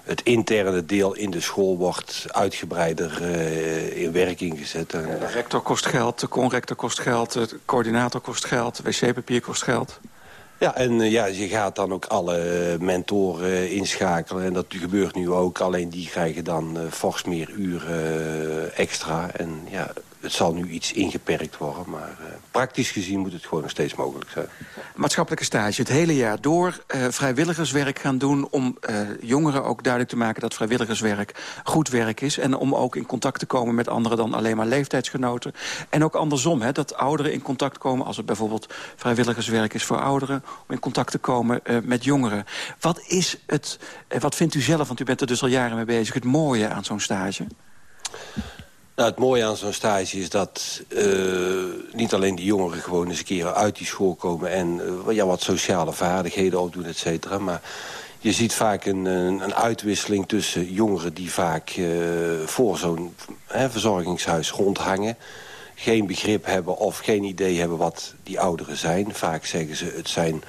het interne deel in de school wordt uitgebreider uh, in werking gezet. de rector kost geld, de conrector kost geld, de coördinator kost geld, wc-papier kost geld. Ja, en uh, ja, je gaat dan ook alle mentoren inschakelen. En dat gebeurt nu ook. Alleen die krijgen dan fors meer uren extra. En ja, het zal nu iets ingeperkt worden, maar uh, praktisch gezien moet het gewoon nog steeds mogelijk zijn. Maatschappelijke stage, het hele jaar door uh, vrijwilligerswerk gaan doen... om uh, jongeren ook duidelijk te maken dat vrijwilligerswerk goed werk is... en om ook in contact te komen met anderen dan alleen maar leeftijdsgenoten. En ook andersom, hè, dat ouderen in contact komen... als het bijvoorbeeld vrijwilligerswerk is voor ouderen... om in contact te komen met jongeren. Wat is het, wat vindt u zelf, want u bent er dus al jaren mee bezig... het mooie aan zo'n stage? Nou, het mooie aan zo'n stage is dat uh, niet alleen die jongeren gewoon eens een keer uit die school komen... en uh, ja, wat sociale vaardigheden opdoen, et cetera. Maar je ziet vaak een, een, uitwisseling tussen jongeren die vaak uh, voor zo'n verzorgingshuis rondhangen... geen begrip hebben of geen idee hebben wat die ouderen zijn. Vaak zeggen ze het zijn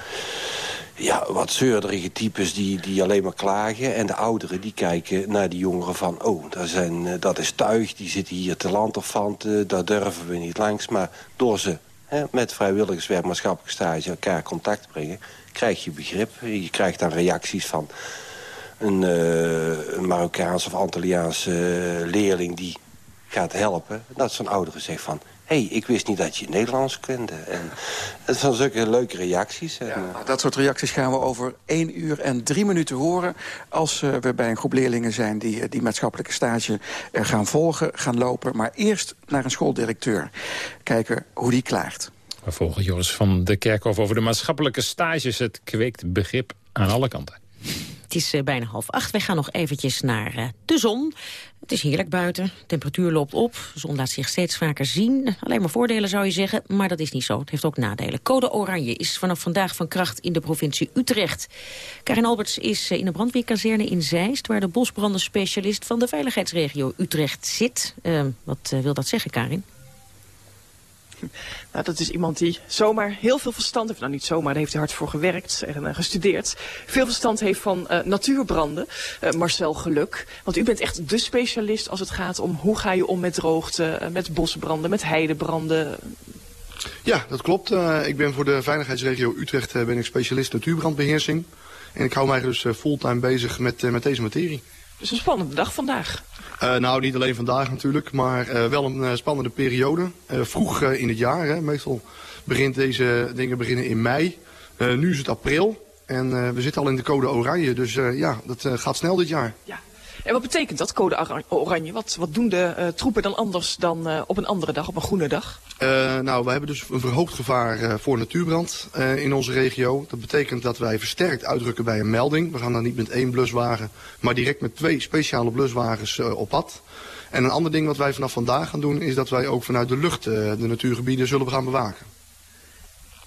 ja, wat zeurderige types die, die alleen maar klagen. En de ouderen die kijken naar die jongeren van... oh, dat, zijn, eh, dat is tuig, die zitten hier te lanterfanten... daar durven we niet langs. Maar door ze hè, met vrijwilligerswerk, maatschappelijke stage... elkaar contact te brengen, krijg je begrip. Je krijgt dan reacties van een, uh, een Marokkaans of Antilliaanse uh, leerling... die gaat helpen. Dat zo'n oudere zegt van hey, ik wist niet dat je Nederlands kende. En het zijn zulke leuke reacties. En, eh, dat soort reacties gaan we over 1 uur en 3 minuten horen... als uh, we bij een groep leerlingen zijn die eh, die maatschappelijke stage gaan volgen, gaan lopen. Maar eerst naar een schooldirecteur. Kijken hoe die klaagt. We volgen Joris van de Kerkhof over de maatschappelijke stages. Het kweekt begrip aan alle kanten. Het is bijna half acht. Wij gaan nog eventjes naar de zon. Het is heerlijk buiten. De temperatuur loopt op. De zon laat zich steeds vaker zien. Alleen maar voordelen zou je zeggen, maar dat is niet zo. Het heeft ook nadelen. Code Oranje is vanaf vandaag van kracht in de provincie Utrecht. Karin Alberts is uh, in de brandweerkazerne in Zeist... waar de bosbrandenspecialist van de veiligheidsregio Utrecht zit. wat wil dat zeggen, Karin? Nou, dat is iemand die zomaar heel veel verstand heeft. Nou, niet zomaar, daar heeft hij hard voor gewerkt en uh, gestudeerd. Veel verstand heeft van uh, natuurbranden. Uh, Marcel Geluk. Want u bent echt de specialist als het gaat om hoe ga je om met droogte, met bosbranden, met heidebranden. Ja, dat klopt. ik ben voor de veiligheidsregio Utrecht ben ik specialist natuurbrandbeheersing. En ik hou mij dus fulltime bezig met, met deze materie. Dus een spannende dag vandaag. Uh, nou, niet alleen vandaag natuurlijk, maar uh, wel een uh, spannende periode. vroeg in het jaar, hè. meestal begint deze dingen beginnen in mei. nu is het april en we zitten al in de code oranje, dus ja, dat gaat snel dit jaar. Ja. En wat betekent dat, code oranje? Wat, wat doen de troepen dan anders dan op een andere dag, op een groene dag? Uh, nou, we hebben dus een verhoogd gevaar voor natuurbrand in onze regio. Dat betekent dat wij versterkt uitdrukken bij een melding. We gaan dan niet met één bluswagen, maar direct met twee speciale bluswagens op pad. En een ander ding wat wij vanaf vandaag gaan doen... is dat wij ook vanuit de lucht de natuurgebieden zullen gaan bewaken.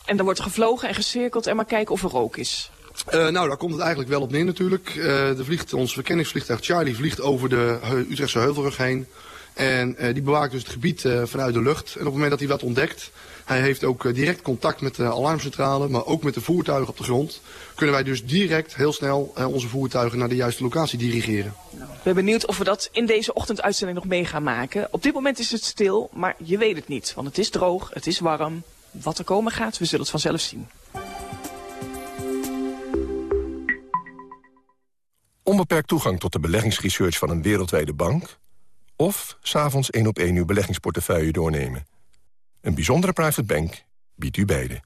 En dan wordt er gevlogen en gecirkeld en maar kijken of er rook is. Nou, daar komt het eigenlijk wel op neer natuurlijk. de vliegt, ons verkenningsvliegtuig Charlie vliegt over de Utrechtse Heuvelrug heen. En die bewaakt dus het gebied vanuit de lucht. En op het moment dat hij dat ontdekt, hij heeft ook direct contact met de alarmcentrale, maar ook met de voertuigen op de grond. Kunnen wij dus direct heel snel onze voertuigen naar de juiste locatie dirigeren. Ik ben benieuwd of we dat in deze ochtenduitzending nog mee gaan maken. Op dit moment is het stil, maar je weet het niet. Want het is droog, het is warm. Wat er komen gaat, we zullen het vanzelf zien. Onbeperkt toegang tot de beleggingsresearch van een wereldwijde bank... of s'avonds één op één uw beleggingsportefeuille doornemen. Een bijzondere private bank biedt u beide.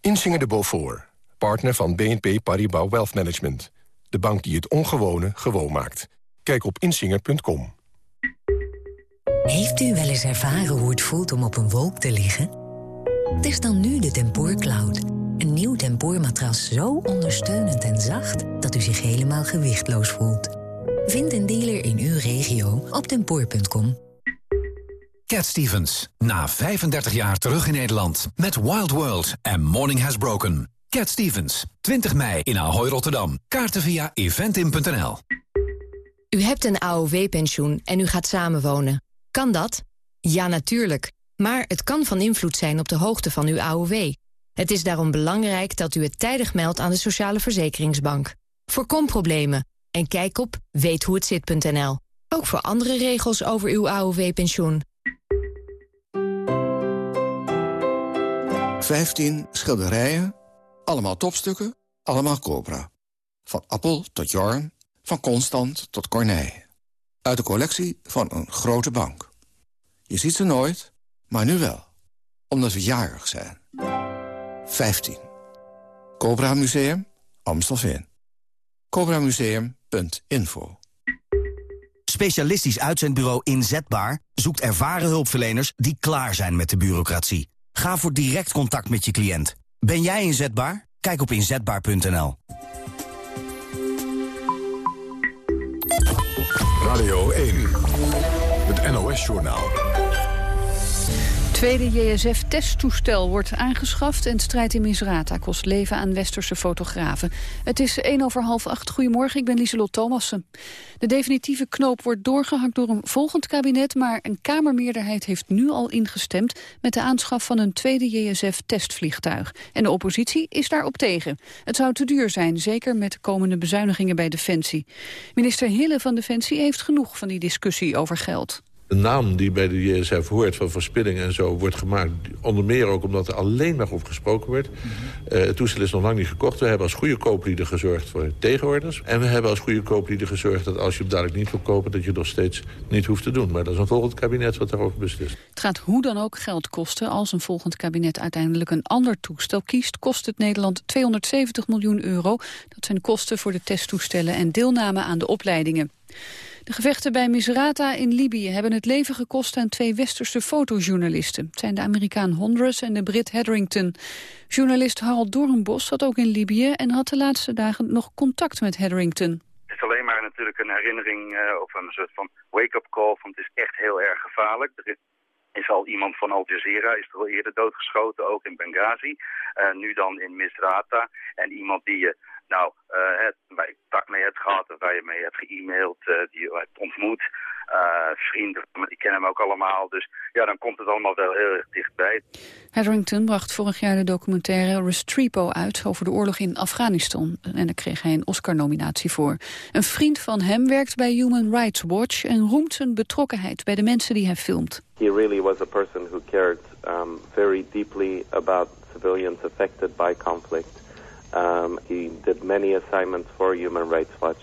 Insinger de Beaufort, partner van BNP Paribas Wealth Management. De bank die het ongewone gewoon maakt. Kijk op insinger.com. Heeft u wel eens ervaren hoe het voelt om op een wolk te liggen? Test dan nu de Tempoor Cloud. Een nieuw tempoormatras zo ondersteunend en zacht... dat u zich helemaal gewichtloos voelt. Vind een dealer in uw regio op tempoor.com. Cat Stevens, na 35 jaar terug in Nederland... met Wild World en Morning Has Broken. Cat Stevens, 20 mei in Ahoy Rotterdam. Kaarten via eventim.nl. U hebt een AOW-pensioen en u gaat samenwonen. Kan dat? Ja, natuurlijk. Maar het kan van invloed zijn op de hoogte van uw AOW. Het is daarom belangrijk dat u het tijdig meldt aan de Sociale Verzekeringsbank. Voorkom problemen en kijk op weethoehetzit.nl. Ook voor andere regels over uw AOW-pensioen. 15 schilderijen, allemaal topstukken, allemaal Cobra. Van Appel tot Jorn, van Constant tot Corneille. Uit de collectie van een grote bank. Je ziet ze nooit, maar nu wel. Omdat we jarig zijn. 15. Cobra Museum, Amstelveen. CobraMuseum.info Specialistisch uitzendbureau Inzetbaar zoekt ervaren hulpverleners die klaar zijn met de bureaucratie. Ga voor direct contact met je cliënt. Ben jij inzetbaar? Kijk op inzetbaar.nl. Radio 1, het NOS-journaal. Tweede JSF-testtoestel wordt aangeschaft... en strijd in Misrata kost leven aan westerse fotografen. Het is 1 over half acht. Goedemorgen, ik ben Lieselot Thomassen. De definitieve knoop wordt doorgehakt door een volgend kabinet... maar een Kamermeerderheid heeft nu al ingestemd... met de aanschaf van een tweede JSF-testvliegtuig. En de oppositie is daarop tegen. Het zou te duur zijn, zeker met de komende bezuinigingen bij Defensie. Minister Hille van Defensie heeft genoeg van die discussie over geld een naam die bij de JSF hoort van verspilling en zo wordt gemaakt. Onder meer ook omdat er alleen maar over gesproken wordt. uh, het toestel is nog lang niet gekocht. We hebben als goede kooplieden gezorgd voor tegenorders. En we hebben als goede kooplieden gezorgd dat als je hem dadelijk niet wil kopen... dat je nog steeds niet hoeft te doen. Maar dat is een volgend kabinet wat daarover beslist. Het gaat hoe dan ook geld kosten. Als een volgend kabinet uiteindelijk een ander toestel kiest... kost het Nederland 270 miljoen euro. Dat zijn kosten voor de testtoestellen en deelname aan de opleidingen. De gevechten bij Misrata in Libië hebben het leven gekost aan twee westerse fotojournalisten. Het zijn de Amerikaan Hondros en de Brit Hetherington. Journalist Harold Doornbos zat ook in Libië en had de laatste dagen nog contact met Hetherington. Het is alleen maar natuurlijk een herinnering uh, of een soort van wake-up call van het is echt heel erg gevaarlijk. Er is al iemand van Al Jazeera, is er al eerder doodgeschoten, ook in Benghazi. Uh, nu dan in Misrata. En iemand die je nou, uh, het, waar je contact mee hebt gehad, waar je mee hebt ge-mailed, uh, die je hebt ontmoet. Uh, vrienden, die kennen hem ook allemaal. Dus ja, dan komt het allemaal wel heel erg dichtbij. Hetherington bracht vorig jaar de documentaire Restrepo uit over de oorlog in Afghanistan. En daar kreeg hij een Oscar-nominatie voor. Een vriend van hem werkt bij Human Rights Watch en roemt zijn betrokkenheid bij de mensen die hij filmt. He really was a person who cared um, very deeply about civilians affected by conflict. Um, he did many assignments for Human Rights Watch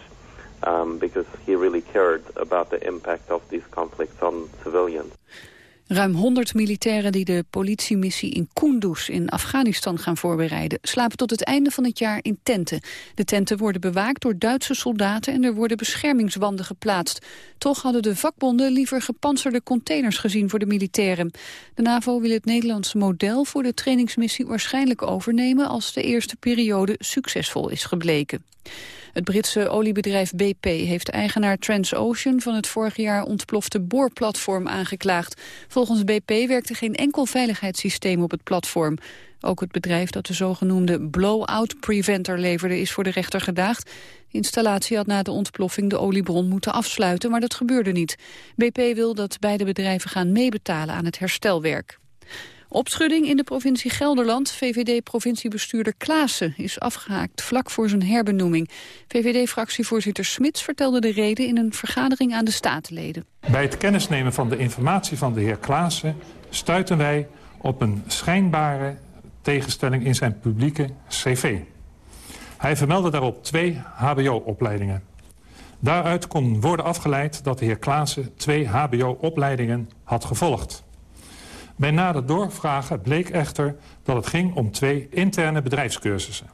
um, because he really cared about the impact of these conflicts on civilians. Ruim 100 militairen die de politiemissie in Kunduz in Afghanistan gaan voorbereiden... slapen tot het einde van het jaar in tenten. De tenten worden bewaakt door Duitse soldaten en er worden beschermingswanden geplaatst. Toch hadden de vakbonden liever gepantserde containers gezien voor de militairen. De NAVO wil het Nederlandse model voor de trainingsmissie waarschijnlijk overnemen... als de eerste periode succesvol is gebleken. Het Britse oliebedrijf BP heeft eigenaar Transocean van het vorig jaar ontplofte boorplatform aangeklaagd. Volgens BP werkte geen enkel veiligheidssysteem op het platform. Ook het bedrijf dat de zogenoemde blow-out preventer leverde is voor de rechter gedaagd. De installatie had na de ontploffing de oliebron moeten afsluiten, maar dat gebeurde niet. BP wil dat beide bedrijven gaan meebetalen aan het herstelwerk. Opschudding in de provincie Gelderland. VVD-provinciebestuurder Klaassen is afgehaakt vlak voor zijn herbenoeming. VVD-fractievoorzitter Smits vertelde de reden in een vergadering aan de statenleden. Bij het kennisnemen van de informatie van de heer Klaassen stuiten wij op een schijnbare tegenstelling in zijn publieke cv. Hij vermeldde daarop twee hbo-opleidingen. Daaruit kon worden afgeleid dat de heer Klaassen twee hbo-opleidingen had gevolgd. Bij nader doorvragen bleek echter dat het ging om twee interne bedrijfscursussen.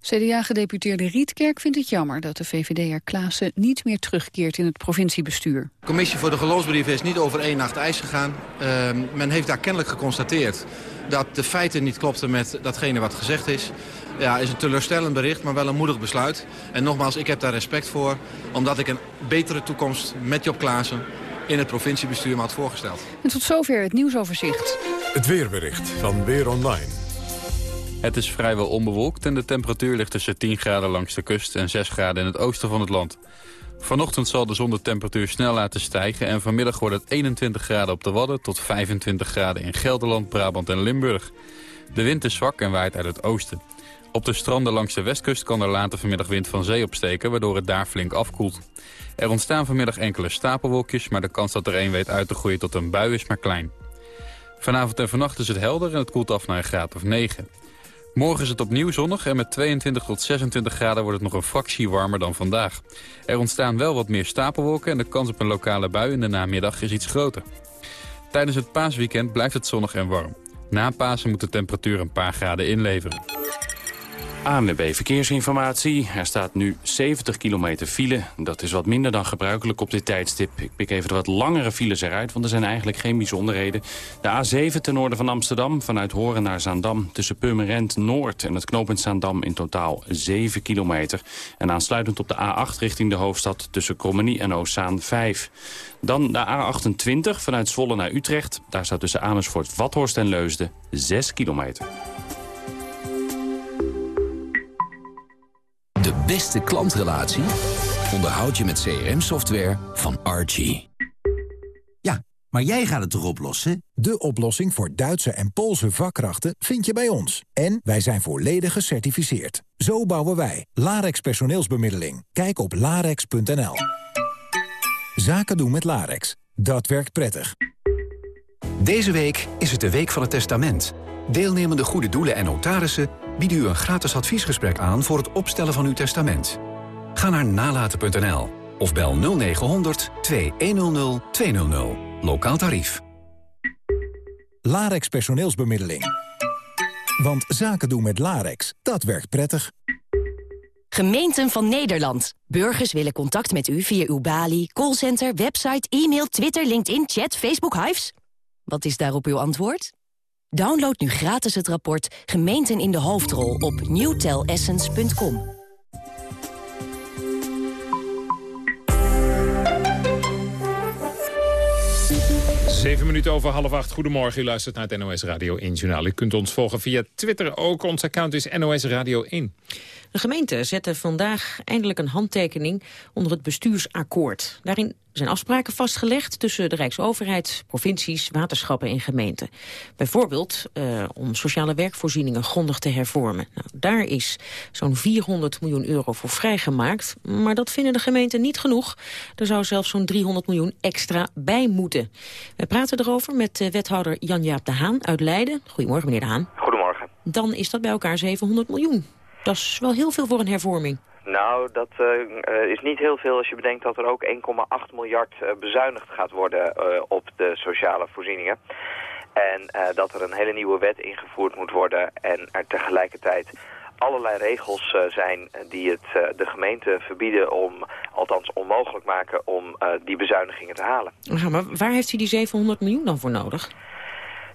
CDA-gedeputeerde Rietkerk vindt het jammer dat de VVD'er Klaassen niet meer terugkeert in het provinciebestuur. De commissie voor de geloofsbrieven is niet over één nacht ijs gegaan. Uh, men heeft daar kennelijk geconstateerd dat de feiten niet klopten met datgene wat gezegd is. Ja, is een teleurstellend bericht, maar wel een moedig besluit. En nogmaals, ik heb daar respect voor, omdat ik een betere toekomst met Job Klaassen in het provinciebestuur me had voorgesteld. En tot zover het nieuwsoverzicht. Het weerbericht van Weer Online. Het is vrijwel onbewolkt en de temperatuur ligt tussen 10 graden langs de kust en 6 graden in het oosten van het land. Vanochtend zal de zondetemperatuur snel laten stijgen en vanmiddag wordt het 21 graden op de Wadden tot 25 graden in Gelderland, Brabant en Limburg. De wind is zwak en waait uit het oosten. Op de stranden langs de westkust kan er later vanmiddag wind van zee opsteken, waardoor het daar flink afkoelt. Er ontstaan vanmiddag enkele stapelwolkjes, maar de kans dat er een weet uit te groeien tot een bui is maar klein. Vanavond en vannacht is het helder en het koelt af naar een graad of 9. Morgen is het opnieuw zonnig en met 22 tot 26 graden wordt het nog een fractie warmer dan vandaag. Er ontstaan wel wat meer stapelwolken en de kans op een lokale bui in de namiddag is iets groter. Tijdens het paasweekend blijft het zonnig en warm. Na Pasen moet de temperatuur een paar graden inleveren. ANWB Verkeersinformatie. Er staat nu 70 kilometer file. Dat is wat minder dan gebruikelijk op dit tijdstip. Ik pik even de wat langere files eruit, want er zijn eigenlijk geen bijzonderheden. De A7 ten noorden van Amsterdam, vanuit Horen naar Zaandam... tussen Purmerend Noord en het knooppunt Zaandam in totaal 7 kilometer. En aansluitend op de A8 richting de hoofdstad tussen Krommenie en Oostzaan 5. Dan de A28 vanuit Zwolle naar Utrecht. Daar staat tussen Amersfoort, Vathorst en Leusden 6 kilometer. Beste klantrelatie onderhoud je met CRM-software van Archie. Ja, maar jij gaat het toch oplossen? De oplossing voor Duitse en Poolse vakkrachten vind je bij ons. En wij zijn volledig gecertificeerd. Zo bouwen wij. Larex personeelsbemiddeling. Kijk op larex.nl. Zaken doen met Larex. Dat werkt prettig. Deze week is het de Week van het Testament. Deelnemende goede doelen en notarissen bieden u een gratis adviesgesprek aan voor het opstellen van uw testament. Ga naar nalaten.nl of bel 0900 2100 200. Lokaal tarief. Larex personeelsbemiddeling. Want zaken doen met Larex, dat werkt prettig. Gemeenten van Nederland. Burgers willen contact met u via uw balie, callcenter, website, e-mail, Twitter, LinkedIn, chat, Facebook, Hives. Wat is daarop uw antwoord? Download nu gratis het rapport Gemeenten in de Hoofdrol op newtelessence.com. Zeven minuten over half acht. Goedemorgen, u luistert naar het NOS Radio 1 Journaal. U kunt ons volgen via Twitter ook. Ons account is NOS Radio 1. De gemeente zette vandaag eindelijk een handtekening onder het bestuursakkoord. Daarin zijn afspraken vastgelegd tussen de Rijksoverheid, provincies, waterschappen en gemeenten. Bijvoorbeeld uh, om sociale werkvoorzieningen grondig te hervormen. Nou, daar is zo'n 400 miljoen euro voor vrijgemaakt. Maar dat vinden de gemeenten niet genoeg. Er zou zelfs zo'n 300 miljoen extra bij moeten. We praten erover met uh, wethouder Jan-Jaap de Haan uit Leiden. Goedemorgen, meneer de Haan. Goedemorgen. Dan is dat bij elkaar 700 miljoen. Dat is wel heel veel voor een hervorming. Nou, dat uh, is niet heel veel als je bedenkt dat er ook 1,8 miljard uh, bezuinigd gaat worden uh, op de sociale voorzieningen. En dat er een hele nieuwe wet ingevoerd moet worden en er tegelijkertijd allerlei regels zijn die het de gemeente verbieden om, althans onmogelijk maken om die bezuinigingen te halen. Ja, maar waar heeft u die 700 miljoen dan voor nodig?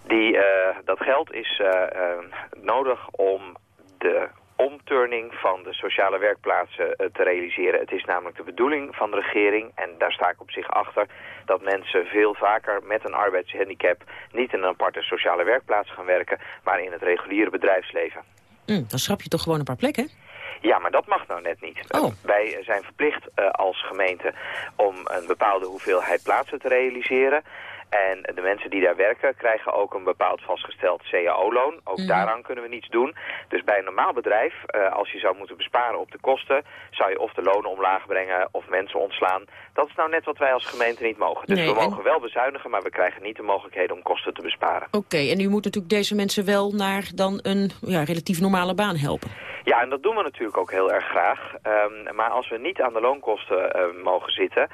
Die, dat geld is nodig om de omturning van de sociale werkplaatsen eh, te realiseren. Het is namelijk de bedoeling van de regering, en daar sta ik op zich achter, dat mensen veel vaker met een arbeidshandicap niet in een aparte sociale werkplaats gaan werken, maar in het reguliere bedrijfsleven. Mm, dan schrap je toch gewoon een paar plekken? Ja, maar dat mag nou net niet. Oh. Wij zijn verplicht uh, als gemeente om een bepaalde hoeveelheid plaatsen te realiseren. En de mensen die daar werken krijgen ook een bepaald vastgesteld cao-loon. Ook Mhm. daaraan kunnen we niets doen. Dus bij een normaal bedrijf, uh, als je zou moeten besparen op de kosten... zou je of de lonen omlaag brengen of mensen ontslaan. Dat is nou net wat wij als gemeente niet mogen. Dus Nee, we en- mogen wel bezuinigen, maar we krijgen niet de mogelijkheden om kosten te besparen. Oké, en u moet natuurlijk deze mensen wel naar dan een ja, relatief normale baan helpen. Ja, en dat doen we natuurlijk ook heel erg graag. Um, maar als we niet aan de loonkosten uh, mogen zitten...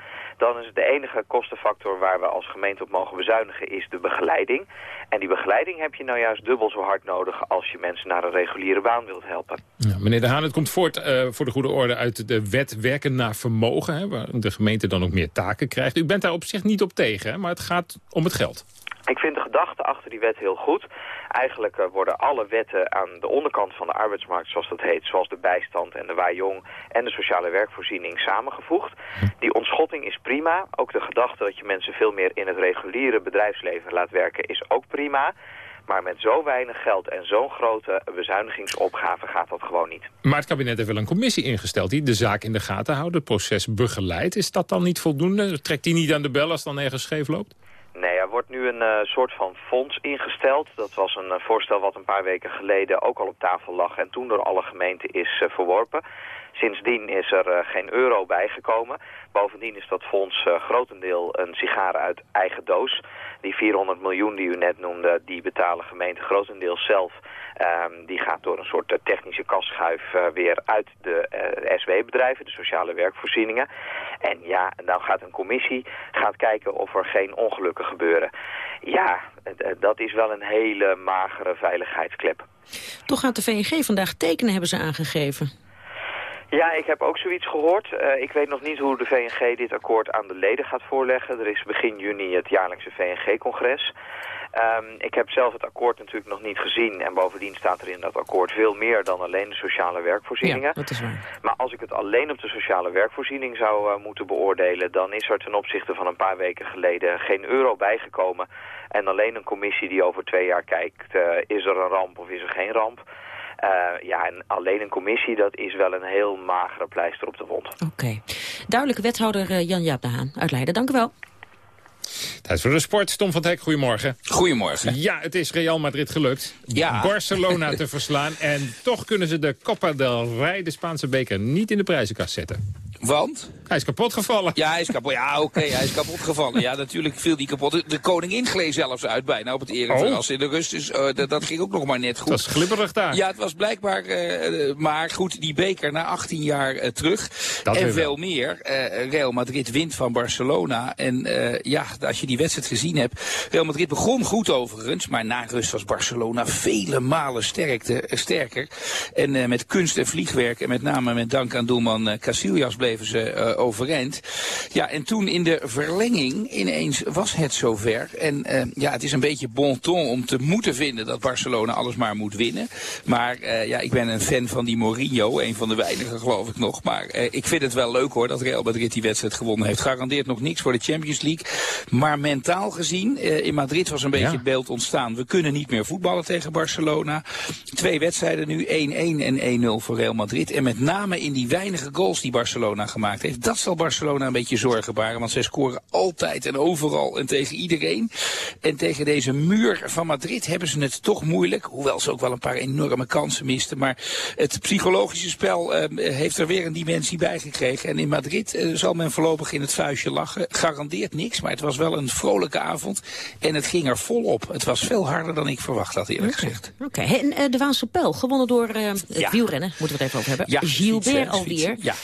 dan is de enige kostenfactor waar we als gemeente op mogen bezuinigen... is de begeleiding. En die begeleiding heb je nou juist dubbel zo hard nodig... als je mensen naar een reguliere baan wilt helpen. Ja, meneer De Haan, het komt voort uh, voor de goede orde uit de wet werken naar vermogen... Hè, waar de gemeente dan ook meer taken krijgt. U bent daar op zich niet op tegen, hè, maar het gaat om het geld. Ik vind de gedachte achter die wet heel goed. Eigenlijk uh, worden alle wetten aan de onderkant van de arbeidsmarkt, zoals dat heet, zoals de bijstand en de waaijong en de sociale werkvoorziening samengevoegd. Die ontschotting is prima. Ook de gedachte dat je mensen veel meer in het reguliere bedrijfsleven laat werken is ook prima. Maar met zo weinig geld en zo'n grote bezuinigingsopgave gaat dat gewoon niet. Maar het kabinet heeft wel een commissie ingesteld die de zaak in de gaten houdt, het proces begeleidt. Is dat dan niet voldoende? Trekt die niet aan de bel als het dan ergens scheef loopt? Nee, er wordt nu een uh, soort van fonds ingesteld. Dat was een uh, voorstel wat een paar weken geleden ook al op tafel lag en toen door alle gemeenten is uh, verworpen. Sindsdien is er geen euro bijgekomen. Bovendien is dat fonds grotendeel een sigaar uit eigen doos. Die 400 miljoen die u net noemde, die betalen gemeenten grotendeels zelf. Um, die gaat door een soort uh, technische kasschuif uh, weer uit de SW-bedrijven, de sociale werkvoorzieningen. En ja, dan gaat een commissie gaat kijken of er geen ongelukken gebeuren. Ja, dat is wel een hele magere veiligheidsklep. Toch gaat de VNG vandaag tekenen, hebben ze aangegeven. Ja, ik heb ook zoiets gehoord. Uh, ik weet nog niet hoe de VNG dit akkoord aan de leden gaat voorleggen. Er is begin juni het jaarlijkse VNG-congres. Um, ik heb zelf het akkoord natuurlijk nog niet gezien. En bovendien staat er in dat akkoord veel meer dan alleen de sociale werkvoorzieningen. Ja, dat is waar. Maar als ik het alleen op de sociale werkvoorziening zou uh, moeten beoordelen... dan is er ten opzichte van een paar weken geleden geen euro bijgekomen. En alleen een commissie die over twee jaar kijkt... Uh, is er een ramp of is er geen ramp... Uh, ja, en alleen een commissie, dat is wel een heel magere pleister op de wond. Oké. Okay. Duidelijke wethouder uh, Jan-Jaap de Haan uit Leiden. Dank u wel. Tijd voor de sport. Tom van Hek, goedemorgen. Goedemorgen. Ja, het is Real Madrid gelukt. Ja. Barcelona te verslaan. En toch kunnen ze de Copa del Rey, de Spaanse beker, niet in de prijzenkast zetten. Want? Hij is kapot gevallen. Ja, hij is kapot. Ja, oké, okay, hij is kapot gevallen. Ja, natuurlijk viel die kapot. De, koningin gleed zelfs uit bijna op het ereterras oh. in de rust. Dus uh, dat, dat ging ook nog maar net goed. Het was glibberig daar. Ja, het was blijkbaar... Uh, maar goed, die beker na 18 jaar uh, terug. Dat en veel meer. Real Madrid wint van Barcelona. En ja, als je die wedstrijd gezien hebt... Real Madrid begon goed overigens. Maar na rust was Barcelona vele malen sterkte, sterker. En met kunst en vliegwerk... en met name met dank aan doelman Casillas bleven ze uh, overeind. Ja, en toen in de verlenging ineens was het zover. En uh, ja, het is een beetje bon ton om te moeten vinden dat Barcelona alles maar moet winnen. Maar uh, ja, ik ben een fan van die Mourinho, een van de weinigen geloof ik nog. Maar ik vind het wel leuk hoor dat Real Madrid die wedstrijd gewonnen heeft. Garandeert nog niks voor de Champions League. Maar mentaal gezien, in Madrid was een beetje ja. het beeld ontstaan. We kunnen niet meer voetballen tegen Barcelona. Twee wedstrijden nu, 1-1 en 1-0 voor Real Madrid. En met name in die weinige goals die Barcelona gemaakt heeft. Dat zal Barcelona een beetje zorgen baren. Want zij scoren altijd en overal en tegen iedereen. En tegen deze muur van Madrid hebben ze het toch moeilijk. Hoewel ze ook wel een paar enorme kansen misten. Maar het psychologische spel uh, heeft er weer een dimensie bij gekregen. En in Madrid uh, zal men voorlopig in het vuistje lachen. Garandeert niks, maar het was wel een vrolijke avond. En het ging er volop. Het was veel harder dan ik verwacht had eerlijk okay. gezegd. Oké, okay. en uh, de Waanse Pijl, gewonnen door het ja. wielrennen, moeten we het even over hebben. Ja, Gilbert fietsen, alweer. Ja.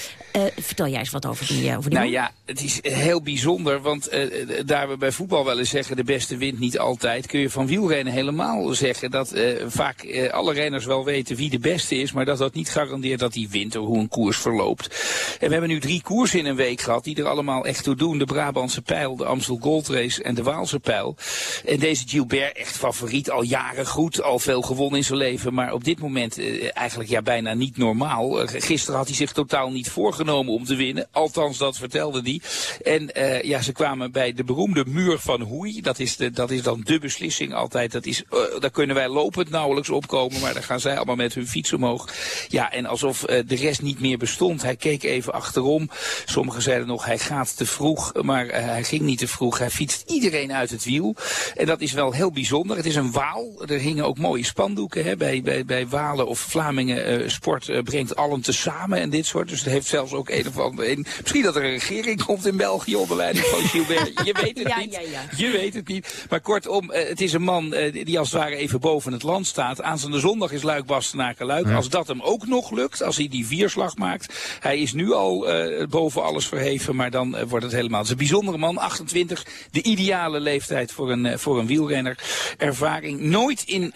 vertel jij eens wat over die, over die Nou ja, het is heel bijzonder, want uh, daar we bij voetbal wel eens zeggen... de beste wint niet altijd, kun je van wielrennen helemaal zeggen... dat vaak alle renners wel weten wie de beste is... maar dat dat niet garandeert dat hij wint of hoe een koers verloopt. En we hebben nu drie koersen in een week gehad die er allemaal echt toe doen. De Brabantse Pijl, de Amstel Gold Race en de Waalse Pijl. En deze Gilbert echt favoriet, al jaren goed, al veel gewonnen in zijn leven... maar op dit moment eigenlijk ja, bijna niet normaal. gisteren had hij zich totaal niet voorgenomen om te winnen. Althans, dat vertelde hij. En uh, ja, ze kwamen bij de beroemde muur van Hoei. Dat is, de, dat is dan de beslissing altijd. Dat is, uh, daar kunnen wij lopend nauwelijks opkomen. Maar dan gaan zij allemaal met hun fiets omhoog. Ja, en alsof uh, de rest niet meer bestond. Hij keek even achterom. Sommigen zeiden nog, hij gaat te vroeg. Maar hij ging niet te vroeg. Hij fietst iedereen uit het wiel. En dat is wel heel bijzonder. Het is een waal. Er hingen ook mooie spandoeken hè, bij, bij, bij Walen of Vlamingen. sport brengt allen tezamen en dit soort. Dus het heeft zelfs ook een of andere... Een, misschien dat er een regering komt in België onder leiding van Gilbert. Je weet het ja, niet. Ja, ja. Je weet het niet. Maar kortom, het is een man die als het ware even boven het land staat. Aanstaande zondag is Luik Bastenaken Luik. Ja. Als dat hem ook nog lukt, als hij die vierslag maakt. Hij is nu al uh, boven alles verheven, maar dan uh, wordt het helemaal. Het is een bijzondere man, 28. De ideale leeftijd voor een, uh, voor een wielrenner. Ervaring nooit in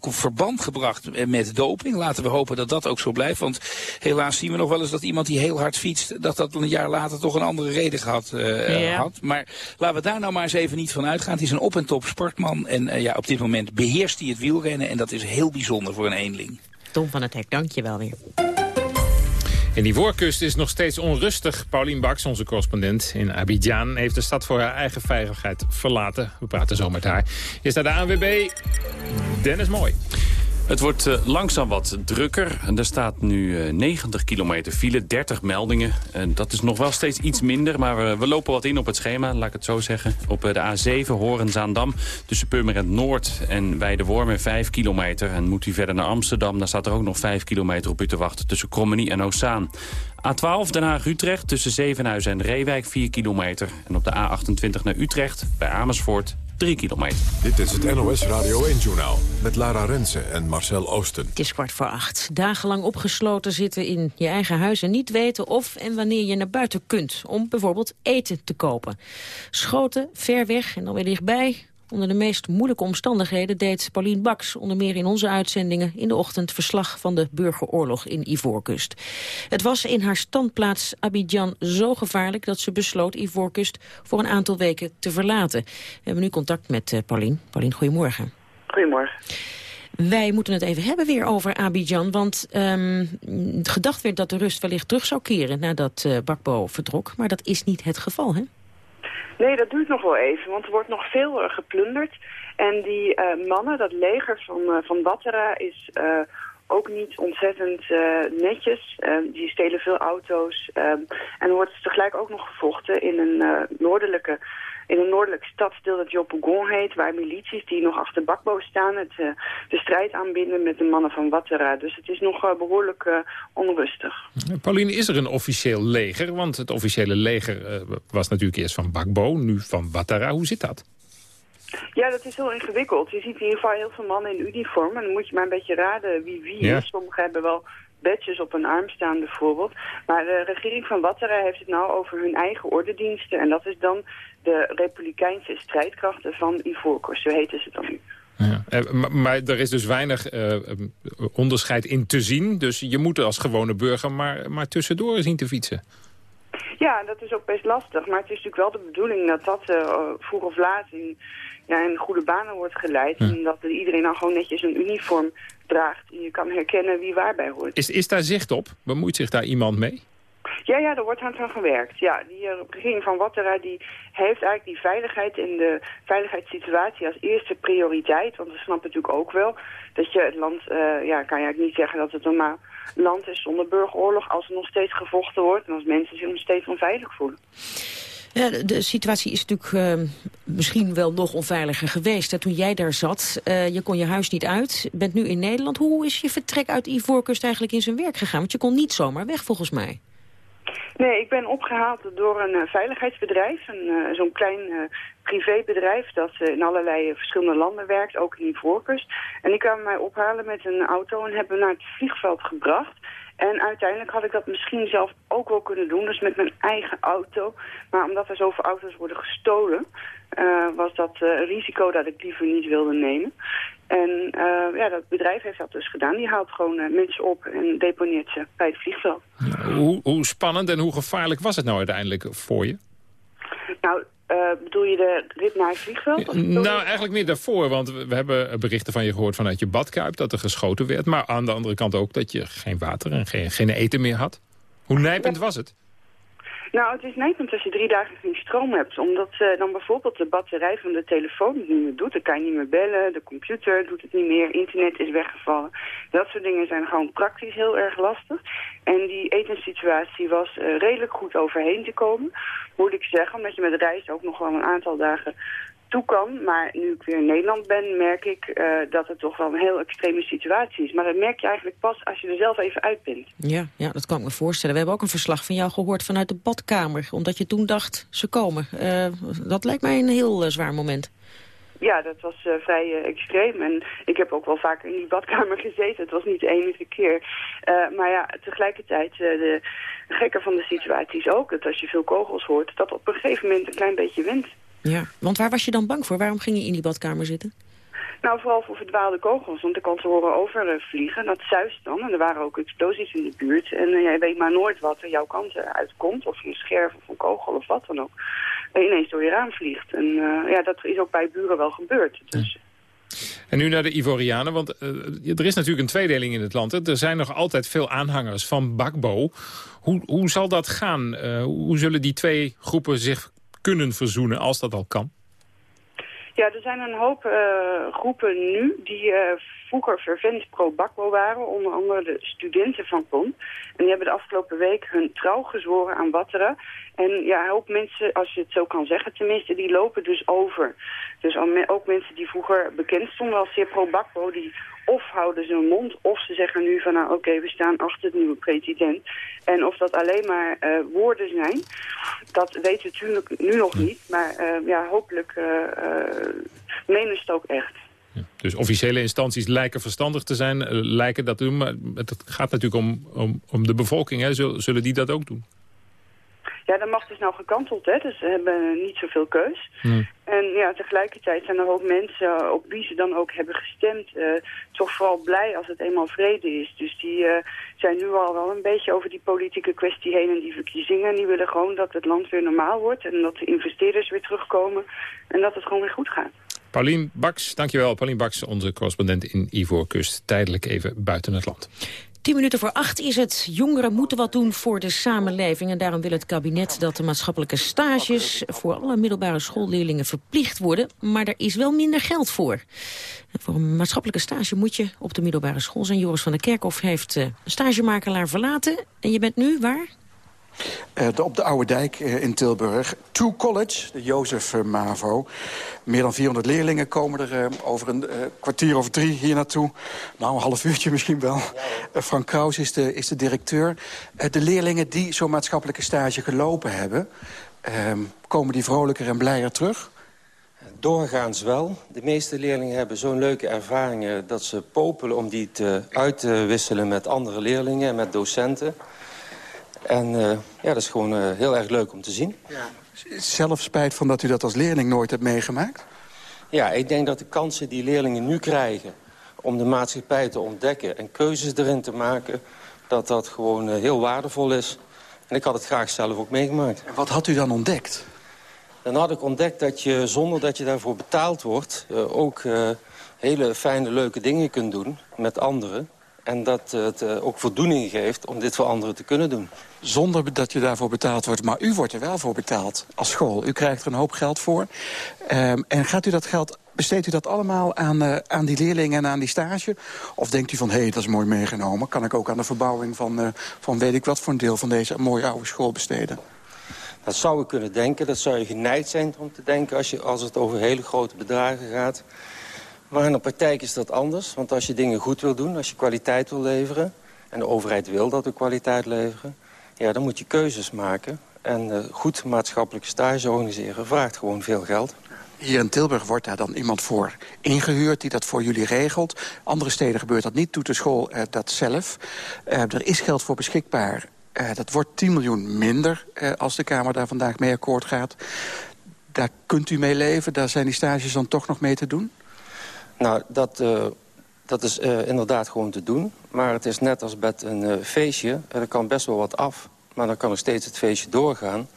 verband gebracht met doping. Laten we hopen dat dat ook zo blijft. Want helaas zien we nog wel eens dat iemand die heel hard fietst... dat dat een jaar later toch een andere reden gehad uh, ja. had. Maar laten we daar nou maar eens even niet van uitgaan. Het is een op- en top sportman. En uh, ja, op dit moment beheerst hij het wielrennen. En dat is heel bijzonder voor een eenling. Tom van het Hek, dank je wel weer. En die voorkust is nog steeds onrustig. Paulien Baks, onze correspondent in Abidjan... heeft de stad voor haar eigen veiligheid verlaten. We praten zo met haar. Is daar de ANWB Dennis Mooi. Het wordt uh, langzaam wat drukker. Er staat nu uh, 90 kilometer file, 30 meldingen. Uh, dat is nog wel steeds iets minder, maar we, we, lopen wat in op het schema, laat ik het zo zeggen. Op de A7 Horen-Zaandam tussen Purmerend Noord en Weidewormen 5 kilometer. En moet u verder naar Amsterdam, daar staat er ook nog 5 kilometer op u te wachten tussen Krommenie en Oostzaan. A12 Den Haag-Utrecht tussen Zevenhuizen en Reewijk 4 kilometer. En op de A28 naar Utrecht bij Amersfoort 3 kilometer. Dit is het NOS Radio 1-journaal met Lara Rensen en Marcel Oosten. Het is kwart voor acht. Dagenlang opgesloten zitten in je eigen huis en niet weten of en wanneer je naar buiten kunt... om bijvoorbeeld eten te kopen. Schoten, ver weg en dan weer dichtbij... Onder de meest moeilijke omstandigheden deed Paulien Baks... onder meer in onze uitzendingen in de ochtend verslag van de burgeroorlog in Ivoorkust. Het was in haar standplaats Abidjan zo gevaarlijk... dat ze besloot Ivoorkust voor een aantal weken te verlaten. We hebben nu contact met Paulien. Paulien, goedemorgen. Goedemorgen. Wij moeten het even hebben weer over Abidjan, want um, gedacht werd dat de rust wellicht terug zou keren nadat uh, Bakbo vertrok. Maar dat is niet het geval, hè? Nee, dat duurt nog wel even, want er wordt nog veel uh, geplunderd. En die uh, mannen, dat leger van, uh, van Battera, is ook niet ontzettend netjes. die stelen veel auto's. en er wordt tegelijk ook nog gevochten in een noordelijke... In een noordelijke stadsdeel dat Jopougon heet, waar milities die nog achter Bakbo staan het, de strijd aanbinden met de mannen van Wattera. Dus het is nog behoorlijk onrustig. Pauline, is er een officieel leger? Want het officiële leger was natuurlijk eerst van Bakbo, nu van Wattera. Hoe zit dat? Ja, dat is heel ingewikkeld. Je ziet in ieder geval heel veel mannen in uniform. En dan moet je maar een beetje raden wie wie ja. is. Sommigen hebben wel badges op een arm staan bijvoorbeeld. Maar de regering van Wattera heeft het nou over hun eigen ordendiensten. En dat is dan de Republikeinse strijdkrachten van Ivoorkust. Zo heten ze dan nu. Ja. Maar, maar er is dus weinig uh, onderscheid in te zien. Dus je moet als gewone burger maar, maar tussendoor zien te fietsen. Ja, dat is ook best lastig. Maar het is natuurlijk wel de bedoeling dat dat uh, vroeg of laat in, ja, in goede banen wordt geleid. En dat iedereen dan gewoon netjes een uniform draagt. En je kan herkennen wie waarbij hoort. Is, is daar zicht op? Bemoeit zich daar iemand mee? Ja, ja, er wordt aan aan gewerkt. Ja, die uh, regering van Wattera die heeft eigenlijk die veiligheid en de veiligheidssituatie als eerste prioriteit. Want we snappen natuurlijk ook wel dat je het land, uh, ja, kan je eigenlijk niet zeggen dat het normaal land is zonder burgeroorlog als er nog steeds gevochten wordt en als mensen zich nog steeds onveilig voelen. De, situatie is natuurlijk uh, misschien wel nog onveiliger geweest toen jij daar zat. Uh, je kon je huis niet uit, bent nu in Nederland. Hoe is je vertrek uit Ivoorkust eigenlijk in zijn werk gegaan? Want je kon niet zomaar weg volgens mij. Nee, ik ben opgehaald door een uh, veiligheidsbedrijf, uh, zo'n klein privébedrijf dat in allerlei verschillende landen werkt, ook in Ivoorkust. En die kwamen mij ophalen met een auto en hebben me naar het vliegveld gebracht. En uiteindelijk had ik dat misschien zelf ook wel kunnen doen, dus met mijn eigen auto. Maar omdat er zoveel auto's worden gestolen, uh, was dat uh, risico dat ik liever niet wilde nemen. En uh, ja, dat bedrijf heeft dat dus gedaan. Die haalt gewoon mensen op en deponeert ze bij het vliegveld. Hoe, hoe spannend en hoe gevaarlijk was het nou uiteindelijk voor je? Nou, uh, bedoel je de rit naar het vliegveld? Nou, eigenlijk meer daarvoor, want we hebben berichten van je gehoord vanuit je badkuip dat er geschoten werd. Maar aan de andere kant ook dat je geen water en geen, geen eten meer had. Hoe nijpend was het? Nou, het is nijpend als je drie dagen geen stroom hebt. Omdat uh, dan bijvoorbeeld de batterij van de telefoon het niet meer doet. Dan kan je niet meer bellen, de computer doet het niet meer, internet is weggevallen. Dat soort dingen zijn gewoon praktisch heel erg lastig. En die etenssituatie was uh, redelijk goed overheen te komen. Moet ik zeggen, omdat je met reis ook nog wel een aantal dagen kan. Maar nu ik weer in Nederland ben, merk ik uh, dat het toch wel een heel extreme situatie is. Maar dat merk je eigenlijk pas als je er zelf even uit bent. Ja, ja, dat kan ik me voorstellen. We hebben ook een verslag van jou gehoord vanuit de badkamer. Omdat je toen dacht, ze komen. Uh, dat lijkt mij een heel uh, zwaar moment. Ja, dat was uh, vrij uh, extreem. En ik heb ook wel vaker in die badkamer gezeten. Het was niet de enige keer. Uh, maar ja, tegelijkertijd, de gekke van de situatie is ook... dat als je veel kogels hoort, dat op een gegeven moment een klein beetje wint. Ja, want waar was je dan bang voor? Waarom ging je in die badkamer zitten? Nou, vooral voor verdwaalde kogels, want ik kon ze horen overvliegen. Dat zuist dan en er waren ook explosies in de buurt. En uh, jij weet maar nooit wat er jouw kant uitkomt, of een scherf of een kogel of wat dan ook. En ineens door je raam vliegt. En uh, ja, dat is ook bij buren wel gebeurd. Dus... En nu naar de Ivorianen, want uh, er is natuurlijk een tweedeling in het land. Hè? Er zijn nog altijd veel aanhangers van Bakbo. Hoe, hoe zal dat gaan? hoe zullen die twee groepen zich kunnen verzoenen, als dat al kan? Ja, er zijn een hoop uh, groepen nu die uh, vroeger fervent pro-Bakbo waren. Onder andere de studenten van PON. En die hebben de afgelopen week hun trouw gezworen aan Watteren. En ja, een hoop mensen, als je het zo kan zeggen tenminste, die lopen dus over. Dus ook mensen die vroeger bekend stonden als zeer pro-Bakbo... die of houden ze hun mond, of ze zeggen nu van... nou oké, we staan achter het nieuwe president. En of dat alleen maar uh, woorden zijn, dat weten we natuurlijk nu nog niet. Maar uh, ja, hopelijk uh, menen ze het ook echt. Dus officiële instanties lijken verstandig te zijn, lijken dat doen. Maar het gaat natuurlijk om, om, om de bevolking. Hè. Zullen die dat ook doen? Ja, de macht is nou gekanteld, hè, dus ze hebben niet zoveel keus. Nee. En ja, tegelijkertijd zijn er ook mensen op wie ze dan ook hebben gestemd... Uh, toch vooral blij als het eenmaal vrede is. Dus die uh, zijn nu al wel een beetje over die politieke kwestie heen en die verkiezingen. En die willen gewoon dat het land weer normaal wordt en dat de investeerders weer terugkomen... en dat het gewoon weer goed gaat. Paulien Baks, dankjewel. Paulien Baks, onze correspondent in Ivoorkust. Tijdelijk even buiten het land. Tien minuten voor acht is het. Jongeren moeten wat doen voor de samenleving. En daarom wil het kabinet dat de maatschappelijke stages... voor alle middelbare schoolleerlingen verplicht worden. Maar er is wel minder geld voor. Voor een maatschappelijke stage moet je op de middelbare school zijn. Joris van der Kerkhof heeft een stagemakelaar verlaten. En je bent nu waar? De, op de Oude Dijk uh, in Tilburg. To College, de Jozef uh, Mavo. Meer dan 400 leerlingen komen er over een kwartier of drie hier naartoe. Nou, een half uurtje misschien wel. Frank Kraus is de, is de directeur. de leerlingen die zo'n maatschappelijke stage gelopen hebben... Ehm, komen die vrolijker en blijer terug? Doorgaans wel. De meeste leerlingen hebben zo'n leuke ervaringen... dat ze popelen om die te, uit te wisselen met andere leerlingen en met docenten... En uh, ja, dat is gewoon uh, heel erg leuk om te zien. Ja. Zelf spijt van dat u dat als leerling nooit hebt meegemaakt? Ja, ik denk dat de kansen die leerlingen nu krijgen... om de maatschappij te ontdekken en keuzes erin te maken... dat dat gewoon uh, heel waardevol is. En ik had het graag zelf ook meegemaakt. En wat had u dan ontdekt? Dan had ik ontdekt dat je zonder dat je daarvoor betaald wordt... ook hele fijne, leuke dingen kunt doen met anderen. En dat het ook voldoening geeft om dit voor anderen te kunnen doen. Zonder dat je daarvoor betaald wordt. Maar u wordt er wel voor betaald als school. U krijgt er een hoop geld voor. Um, en gaat u dat geld Besteedt u dat allemaal aan, uh, aan die leerlingen en aan die stage? Of denkt u van, hé, hey, dat is mooi meegenomen. Kan ik ook aan de verbouwing van, uh, van weet ik wat voor een deel van deze mooie oude school besteden? Dat zou ik kunnen denken. Dat zou je geneigd zijn om te denken als, je, als het over hele grote bedragen gaat. Maar in de praktijk is dat anders. Want als je dingen goed wil doen, als je kwaliteit wil leveren... en de overheid wil dat we kwaliteit leveren... ja, dan moet je keuzes maken. En uh, goed maatschappelijke stage organiseren vraagt gewoon veel geld. Hier in Tilburg wordt daar dan iemand voor ingehuurd die dat voor jullie regelt. Andere steden gebeurt dat niet, doet de school uh, dat zelf. Uh, er is geld voor beschikbaar. Dat wordt 10 miljoen minder als de Kamer daar vandaag mee akkoord gaat. Daar kunt u mee leven, daar zijn die stages dan toch nog mee te doen? Nou, dat, dat is inderdaad gewoon te doen. Maar het is net als met een feestje, er kan best wel wat af. Maar dan kan nog steeds het feestje doorgaan.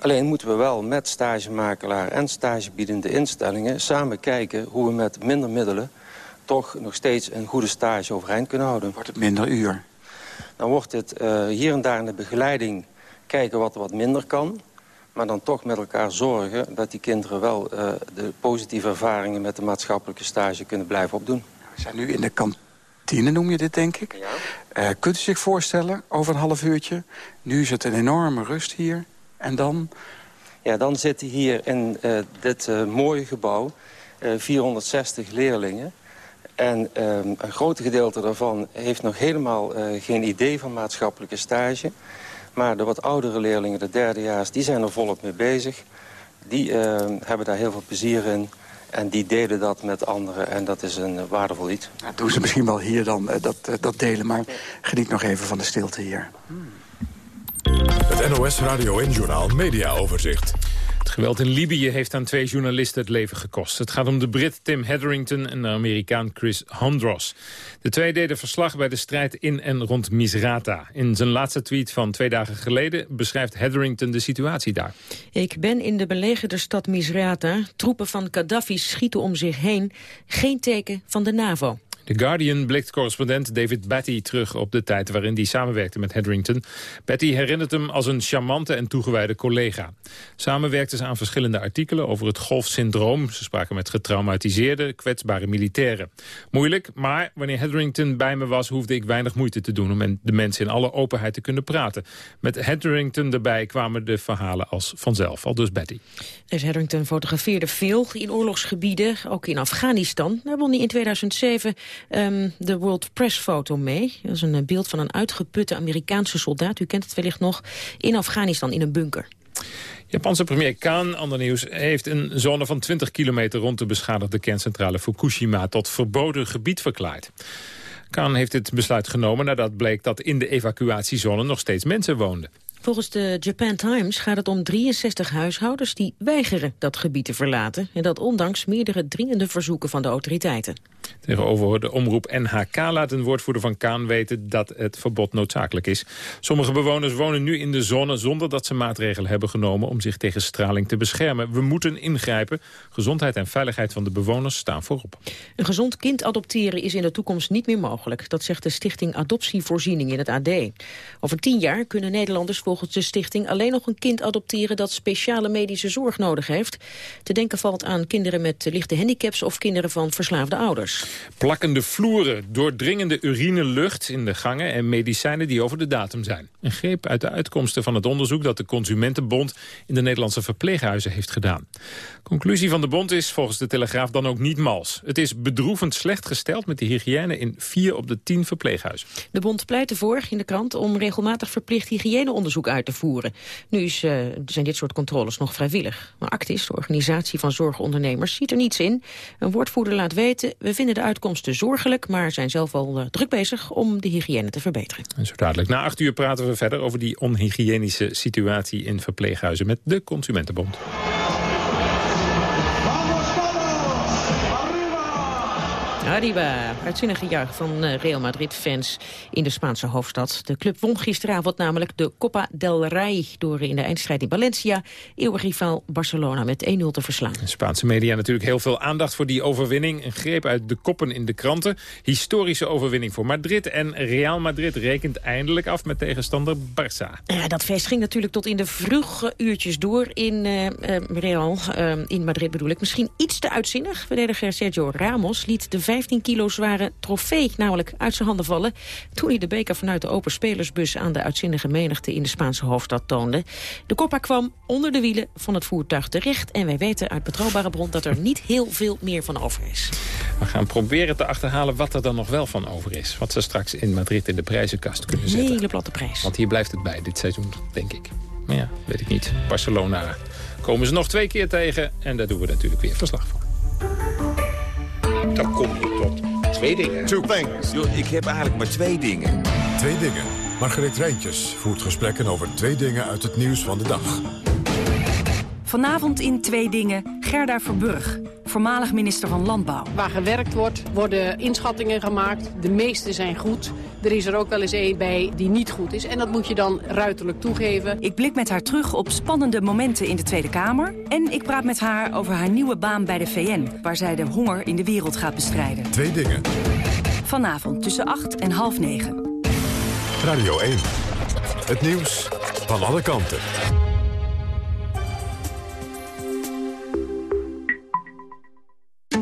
Alleen moeten we wel met stagemakelaar en stagebiedende instellingen... samen kijken hoe we met minder middelen... toch nog steeds een goede stage overeind kunnen houden. Wordt het minder uur? Dan wordt het hier en daar in de begeleiding kijken wat er wat minder kan... maar dan toch met elkaar zorgen dat die kinderen wel uh, de positieve ervaringen... met de maatschappelijke stage kunnen blijven opdoen. We zijn nu in de kantine, noem je dit, denk ik. Ja. Uh, kunt u zich voorstellen, over een half uurtje... nu is het een enorme rust hier... En dan? Ja, dan zitten hier in uh, dit mooie gebouw uh, eh, 460 leerlingen. En ehm, een groot gedeelte daarvan heeft nog helemaal geen idee van maatschappelijke stage. Maar de wat oudere leerlingen, de derdejaars, die zijn er volop mee bezig. Die ehm, hebben daar heel veel plezier in. En die delen dat met anderen en dat is een waardevol iets. Nou, doen ze misschien wel hier dan, dat, dat delen, maar geniet nog even van de stilte hier. Hmm. Het NOS Radio en Journal Media Overzicht. Het geweld in Libië heeft aan twee journalisten het leven gekost. Het gaat om de Brit Tim Hetherington en de Amerikaan Chris Hondros. De twee deden verslag bij de strijd in en rond Misrata. In zijn laatste tweet van twee dagen geleden beschrijft Hetherington de situatie daar. Ik ben in de belegerde stad Misrata. Troepen van Gaddafi schieten om zich heen. Geen teken van de NAVO. The Guardian blikt correspondent David Batty terug op de tijd waarin hij samenwerkte met Hedrington. Batty herinnert hem als een charmante en toegewijde collega. Samen werkten ze aan verschillende artikelen over het golfsyndroom. Ze spraken met getraumatiseerde, kwetsbare militairen. Moeilijk, maar wanneer Hedrington bij me was... hoefde ik weinig moeite te doen om de mensen in alle openheid te kunnen praten. Met Hedrington erbij kwamen de verhalen als vanzelf. Al dus Betty. Dus Hedrington fotografeerde veel in oorlogsgebieden, ook in Afghanistan. Daar won hij in 2007 um, de World Press foto mee. Dat is een eh, beeld van een uitgeputte Amerikaanse soldaat. U kent het wellicht nog. In Afghanistan in een bunker. Japanse premier Kan, ander nieuws, heeft een zone van 20 kilometer rond de beschadigde kerncentrale Fukushima tot verboden gebied verklaard. Kan heeft dit besluit genomen nadat bleek dat in de evacuatiezone nog steeds mensen woonden. Volgens de Japan Times gaat het om 63 huishoudens die weigeren dat gebied te verlaten. En dat ondanks meerdere dringende verzoeken van de autoriteiten. Tegenover de omroep NHK laat een woordvoerder van Kaan weten dat het verbod noodzakelijk is. Sommige bewoners wonen nu in de zone zonder dat ze maatregelen hebben genomen om zich tegen straling te beschermen. We moeten ingrijpen. Gezondheid en veiligheid van de bewoners staan voorop. Een gezond kind adopteren is in de toekomst niet meer mogelijk. Dat zegt de stichting Adoptievoorziening in het AD. Over tien jaar kunnen Nederlanders volgens de stichting alleen nog een kind adopteren dat speciale medische zorg nodig heeft. Te denken valt aan kinderen met lichte handicaps of kinderen van verslaafde ouders. Plakkende vloeren, doordringende urinelucht in de gangen en medicijnen die over de datum zijn. Een greep uit de uitkomsten van het onderzoek dat de Consumentenbond in de Nederlandse verpleeghuizen heeft gedaan. Conclusie van de bond is volgens de Telegraaf dan ook niet mals. Het is bedroevend slecht gesteld met de hygiëne in vier op de tien verpleeghuizen. De bond pleit ervoor in de krant om regelmatig verplicht hygiëneonderzoek uit te voeren. Nu is, uh, zijn dit soort controles nog vrijwillig. Maar Actis, de organisatie van zorgondernemers, ziet er niets in. Een woordvoerder laat weten, we vinden de uitkomsten zorgelijk... maar zijn zelf al uh, druk bezig om de hygiëne te verbeteren. En zo dadelijk. Na acht uur praten we verder over die onhygiënische situatie in verpleeghuizen... met de Consumentenbond. Arriba, uitzinnige juich van eh, Real Madrid-fans in de Spaanse hoofdstad. De club won gisteravond namelijk de Copa del Rey... door in de eindstrijd in Valencia eeuwig rivaal Barcelona met 1-0 te verslaan. De Spaanse media natuurlijk heel veel aandacht voor die overwinning. Een greep uit de koppen in de kranten. Historische overwinning voor Madrid. En Real Madrid rekent eindelijk af met tegenstander Barça. Ja, dat feest ging natuurlijk tot in de vroege uurtjes door in uh, Real. Uh, in Madrid bedoel ik. Misschien iets te uitzinnig. Verdediger Sergio Ramos liet de 15 kilo zware trofee namelijk uit zijn handen vallen... toen hij de beker vanuit de open spelersbus aan de uitzinnige menigte in de Spaanse hoofdstad toonde. De Copa kwam onder de wielen van het voertuig terecht... en wij weten uit betrouwbare bron dat er niet heel veel meer van over is. We gaan proberen te achterhalen wat er dan nog wel van over is. Wat ze straks in Madrid in de prijzenkast kunnen zetten. Een hele platte prijs. Want hier blijft het bij dit seizoen, denk ik. Maar ja, weet ik niet. Barcelona komen ze nog twee keer tegen en daar doen we natuurlijk weer verslag van. Dan kom je tot twee dingen. Two things. Yo, ik heb eigenlijk maar twee dingen. Twee dingen. Margreet Rijntjes voert gesprekken over twee dingen uit het nieuws van de dag. Vanavond in Twee Dingen Gerda Verburg, voormalig minister van Landbouw. Waar gewerkt wordt, worden inschattingen gemaakt. De meeste zijn goed. Er is er ook wel eens één bij die niet goed is. En dat moet je dan ruiterlijk toegeven. Ik blik met haar terug op spannende momenten in de Tweede Kamer. En ik praat met haar over haar nieuwe baan bij de VN... waar zij de honger in de wereld gaat bestrijden. Twee dingen. Vanavond tussen 8 en half 9. Radio 1. Het nieuws van alle kanten.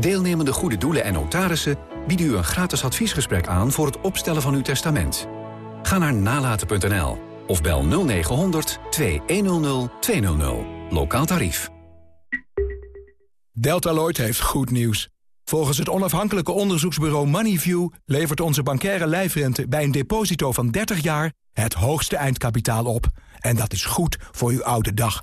Deelnemende goede doelen en notarissen bieden u een gratis adviesgesprek aan... voor het opstellen van uw testament. Ga naar nalaten.nl of bel 0900 2100 200. Lokaal tarief. Deltaloid heeft goed nieuws. Volgens het onafhankelijke onderzoeksbureau Moneyview... levert onze bankaire lijfrente bij een deposito van 30 jaar... het hoogste eindkapitaal op. En dat is goed voor uw oude dag.